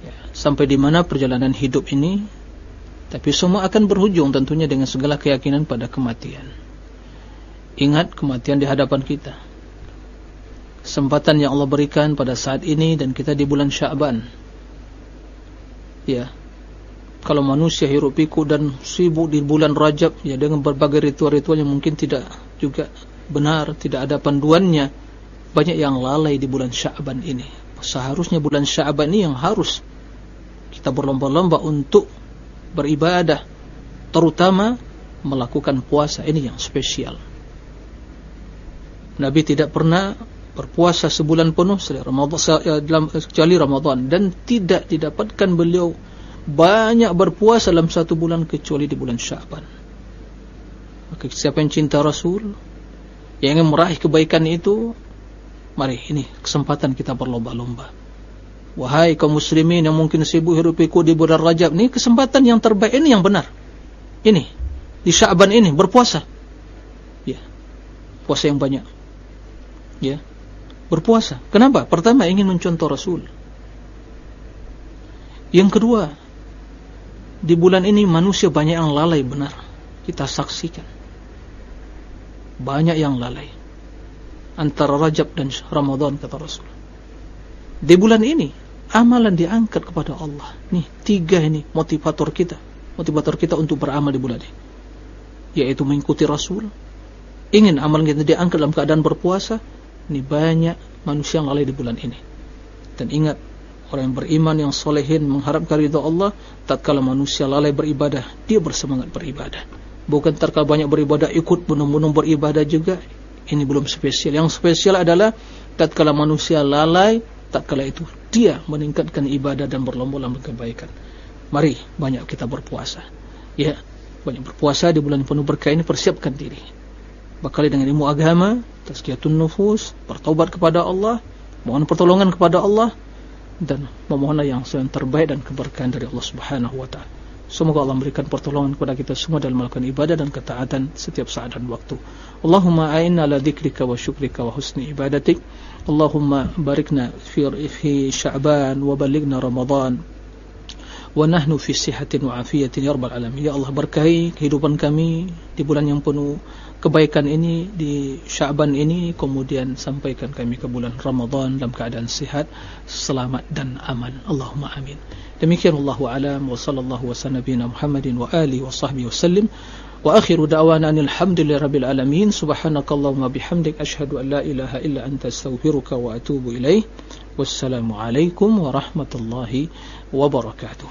ya, sampai di mana perjalanan hidup ini, tapi semua akan berhujung tentunya dengan segala keyakinan pada kematian. Ingat kematian di hadapan kita kesempatan yang Allah berikan pada saat ini dan kita di bulan Sya'ban. Ya. Kalau manusia hirup pikuk dan sibuk di bulan Rajab ya dengan berbagai ritual-ritual yang mungkin tidak juga benar, tidak ada panduannya. Banyak yang lalai di bulan Sya'ban ini. Seharusnya bulan Sya'ban ini yang harus kita berlomba-lomba untuk beribadah, terutama melakukan puasa ini yang spesial. Nabi tidak pernah berpuasa sebulan penuh ya, dalam kecuali Ramadan dan tidak didapatkan beliau banyak berpuasa dalam satu bulan kecuali di bulan Syaban. Maka siapa yang cinta Rasul yang ingin meraih kebaikan itu mari ini kesempatan kita berlomba-lomba. Wahai kaum muslimin yang mungkin sibuk pikuk di bulan Rajab ini kesempatan yang terbaik ini yang benar. Ini di Syaban ini berpuasa. Ya. Puasa yang banyak. Ya berpuasa. Kenapa? Pertama ingin mencontoh Rasul. Yang kedua, di bulan ini manusia banyak yang lalai benar. Kita saksikan. Banyak yang lalai. Antara Rajab dan Ramadan kata Rasul. Di bulan ini, amalan diangkat kepada Allah. Nih, tiga ini motivator kita. Motivator kita untuk beramal di bulan ini. Yaitu mengikuti Rasul. Ingin amalan kita diangkat dalam keadaan berpuasa ini banyak manusia yang lalai di bulan ini. Dan ingat, orang yang beriman yang solehin mengharapkan ridha Allah, tatkala manusia lalai beribadah, dia bersemangat beribadah. Bukan tatkala banyak beribadah ikut bunuh-bunuh beribadah juga. Ini belum spesial. Yang spesial adalah tatkala manusia lalai, tatkala itu dia meningkatkan ibadah dan berlomba-lomba kebaikan. Mari banyak kita berpuasa. Ya, banyak berpuasa di bulan penuh berkah ini persiapkan diri. Bakali dengan ilmu agama, tazkiyatun nufus, bertobat kepada Allah, mohon pertolongan kepada Allah dan memohon yang terbaik dan keberkahan dari Allah Subhanahu wa taala. Semoga Allah memberikan pertolongan kepada kita semua dalam melakukan ibadah dan ketaatan setiap saat dan waktu. Allahumma a'inna ala dzikrika wa syukrika wa husni ibadatik. Allahumma barikna fi fi Sya'ban wa balighna Ramadan. Wa nahnu fi sihatin wa afiyatin ya rabbal alamin. Ya Allah berkahi kehidupan kami di bulan yang penuh kebaikan ini di Syaban ini kemudian sampaikan kami ke bulan Ramadan dalam keadaan sehat, selamat dan aman. Allahumma amin. Demikian Allah alam wa sallallahu wa nabiyina Muhammadin wa alihi wa sahbihi wasallim. Wa akhiru da'wana alhamdulillahi rabbil alamin. Subhanakallahumma bihamdik asyhadu an la ilaha illa anta astaghfiruka wa atubu ilaih. Wassalamu alaikum warahmatullahi wabarakatuh.